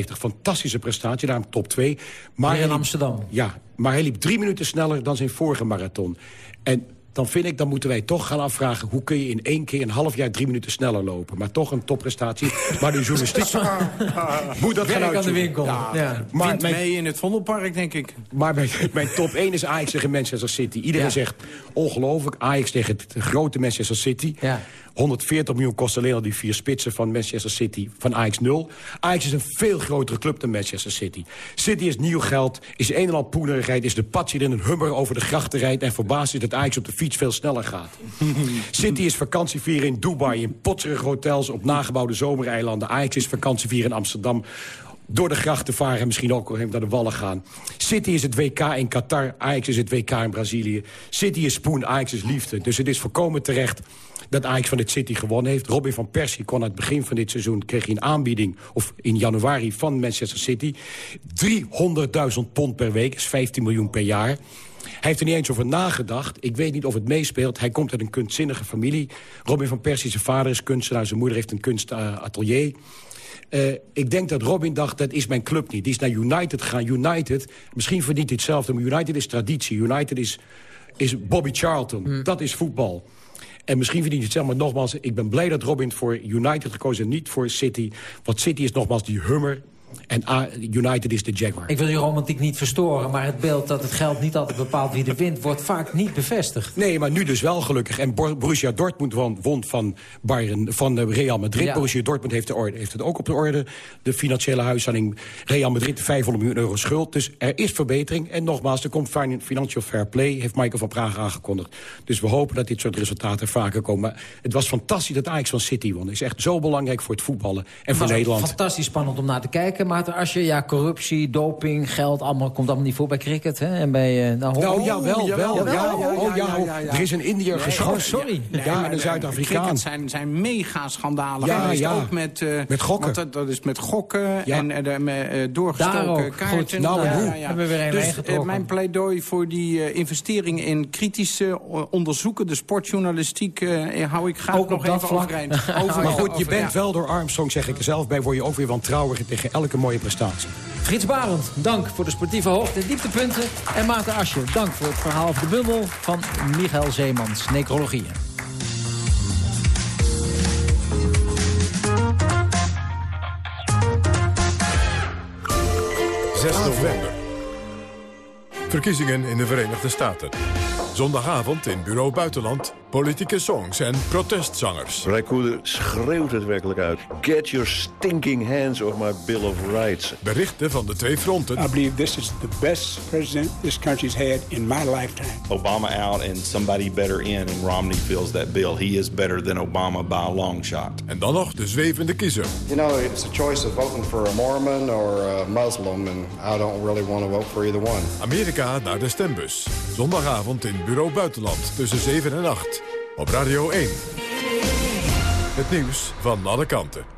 Speaker 21: 2.958. Fantastische prestatie, daarom top 2. Maar
Speaker 8: Hier in
Speaker 21: liep-
Speaker 8: Amsterdam.
Speaker 21: Ja, maar hij liep drie minuten sneller dan zijn vorige marathon. En dan vind ik, dan moeten wij toch gaan afvragen... hoe kun je in één keer een half jaar drie minuten sneller lopen. Maar toch een topprestatie. maar de journalistiek moet dat gaan
Speaker 20: Werk aan de
Speaker 21: uitzoeken.
Speaker 20: winkel. Ja.
Speaker 21: Maar mijn,
Speaker 20: mee in het Vondelpark, denk ik.
Speaker 21: maar mijn, mijn top 1 is Ajax tegen Manchester City. Iedereen
Speaker 20: Ja.
Speaker 21: zegt, ongelooflijk, Ajax tegen het grote Manchester City. 140 miljoen kost alleen al die vier spitsen van Manchester City van Ajax 0. Ajax is een veel grotere club dan Manchester City. City is nieuw geld, is een en al poenerigheid... is de patje in een hummer over de grachten rijdt... en verbaasd is dat Ajax op de fiets veel sneller gaat. City is vakantievieren in Dubai, in potserige hotels... op nagebouwde zomereilanden. Ajax is vakantievieren in Amsterdam door de grachten varen en misschien ook naar de wallen gaan. City is het WK in Qatar, Ajax is het WK in Brazilië. City is spoen, Ajax is liefde. Dus het is volkomen terecht dat Ajax van dit City gewonnen heeft. Robin van Persie kon aan het begin van dit seizoen... kreeg hij een aanbieding, of in januari, van Manchester City. 300.000 pond per week, is 15 miljoen per jaar. Hij heeft er niet eens over nagedacht. Ik weet niet of het meespeelt. Hij komt uit een kunstzinnige familie. Robin van Persie, zijn vader is kunstenaar. Zijn moeder heeft een kunstatelier. Eh, ik denk dat Robin dacht, dat is mijn club niet. Die is naar United gegaan. United, misschien verdient hij hetzelfde... maar United is traditie. United is, is Bobby Charlton. Dat is voetbal. En misschien verdient hij hetzelfde, maar nogmaals... ik ben blij dat Robin voor United gekozen en niet voor City. Want City is nogmaals die Hummer... en United is de Jaguar.
Speaker 8: Ik wil je romantiek niet verstoren, maar het beeld dat het geld niet altijd bepaalt wie er wint... wordt vaak niet bevestigd.
Speaker 21: Nee, maar nu dus wel gelukkig. En Bor- Borussia Dortmund won, won van, Bayern, van eh, Real Madrid.
Speaker 8: Ja.
Speaker 21: Borussia Dortmund heeft, de orde, heeft het ook op de orde. De financiële huishouding. Real Madrid 500 miljoen euro schuld. Dus er is verbetering. En nogmaals, er komt fin- financial fair play. Heeft Michael van Praag aangekondigd. Dus we hopen dat dit soort resultaten vaker komen. Maar het was fantastisch dat Ajax van City won. Het is echt zo belangrijk voor het voetballen. En
Speaker 8: Het
Speaker 21: voor Nederland.
Speaker 8: fantastisch spannend om naar te kijken. Maar als je, ja, corruptie, doping, geld, allemaal, komt allemaal niet voor bij cricket. Hè? En bij, eh, nou,
Speaker 21: Nou,
Speaker 8: oh,
Speaker 21: ja, wel,
Speaker 8: jawel,
Speaker 21: wel. Ja,
Speaker 8: jawel.
Speaker 21: oh, ja, Er is een Indiër
Speaker 20: oh, sorry.
Speaker 21: Ja,
Speaker 20: Nee, maar
Speaker 21: een
Speaker 20: de-
Speaker 21: Zuid-Afrikaan.
Speaker 20: cricket zijn, zijn mega schandalen
Speaker 21: Ja,
Speaker 20: geweest.
Speaker 21: ja.
Speaker 20: Ook met, eh,
Speaker 21: Met gokken.
Speaker 20: want Dat, dat is met gokken
Speaker 21: Ja.
Speaker 20: en met,
Speaker 8: Daar
Speaker 20: doorgestoken.
Speaker 8: Goed.
Speaker 20: kaarten.
Speaker 21: Nou, hoe?
Speaker 20: ja, ja.
Speaker 8: Hebben we weer een
Speaker 20: dus mijn pleidooi voor die investering in kritische onderzoeken... de sportjournalistiek, hou ik graag nog even overeind.
Speaker 21: Maar goed, je bent wel door Armstrong, zeg ik er zelf bij... word je ook weer wantrouwiger tegen elke mooie prestatie.
Speaker 8: Frits Barend, dank voor de sportieve hoogte en dieptepunten. En Maarten Asje, dank voor het verhaal over de bundel van Michael Zeemans, Necrologieën.
Speaker 1: 6 november. Verkiezingen in de Verenigde Staten. Zondagavond in Bureau Buitenland politieke songs en protestzangers.
Speaker 22: Rijkoeder schreeuwt het werkelijk uit. Get your stinking hands off my Bill of Rights.
Speaker 1: Berichten van de twee fronten.
Speaker 23: I believe this is the best president this country's had in my lifetime.
Speaker 24: Obama out and somebody better in and Romney fills that bill. He is better than Obama by a long shot.
Speaker 1: En dan nog de zwevende kiezer.
Speaker 25: You know, it's a choice of voting for a Mormon or a Muslim and I don't really want to vote for either one.
Speaker 1: Amerika naar de stembus. Zondagavond in Bureau Buitenland tussen 7 en 8. Op Radio 1. Het nieuws van alle kanten.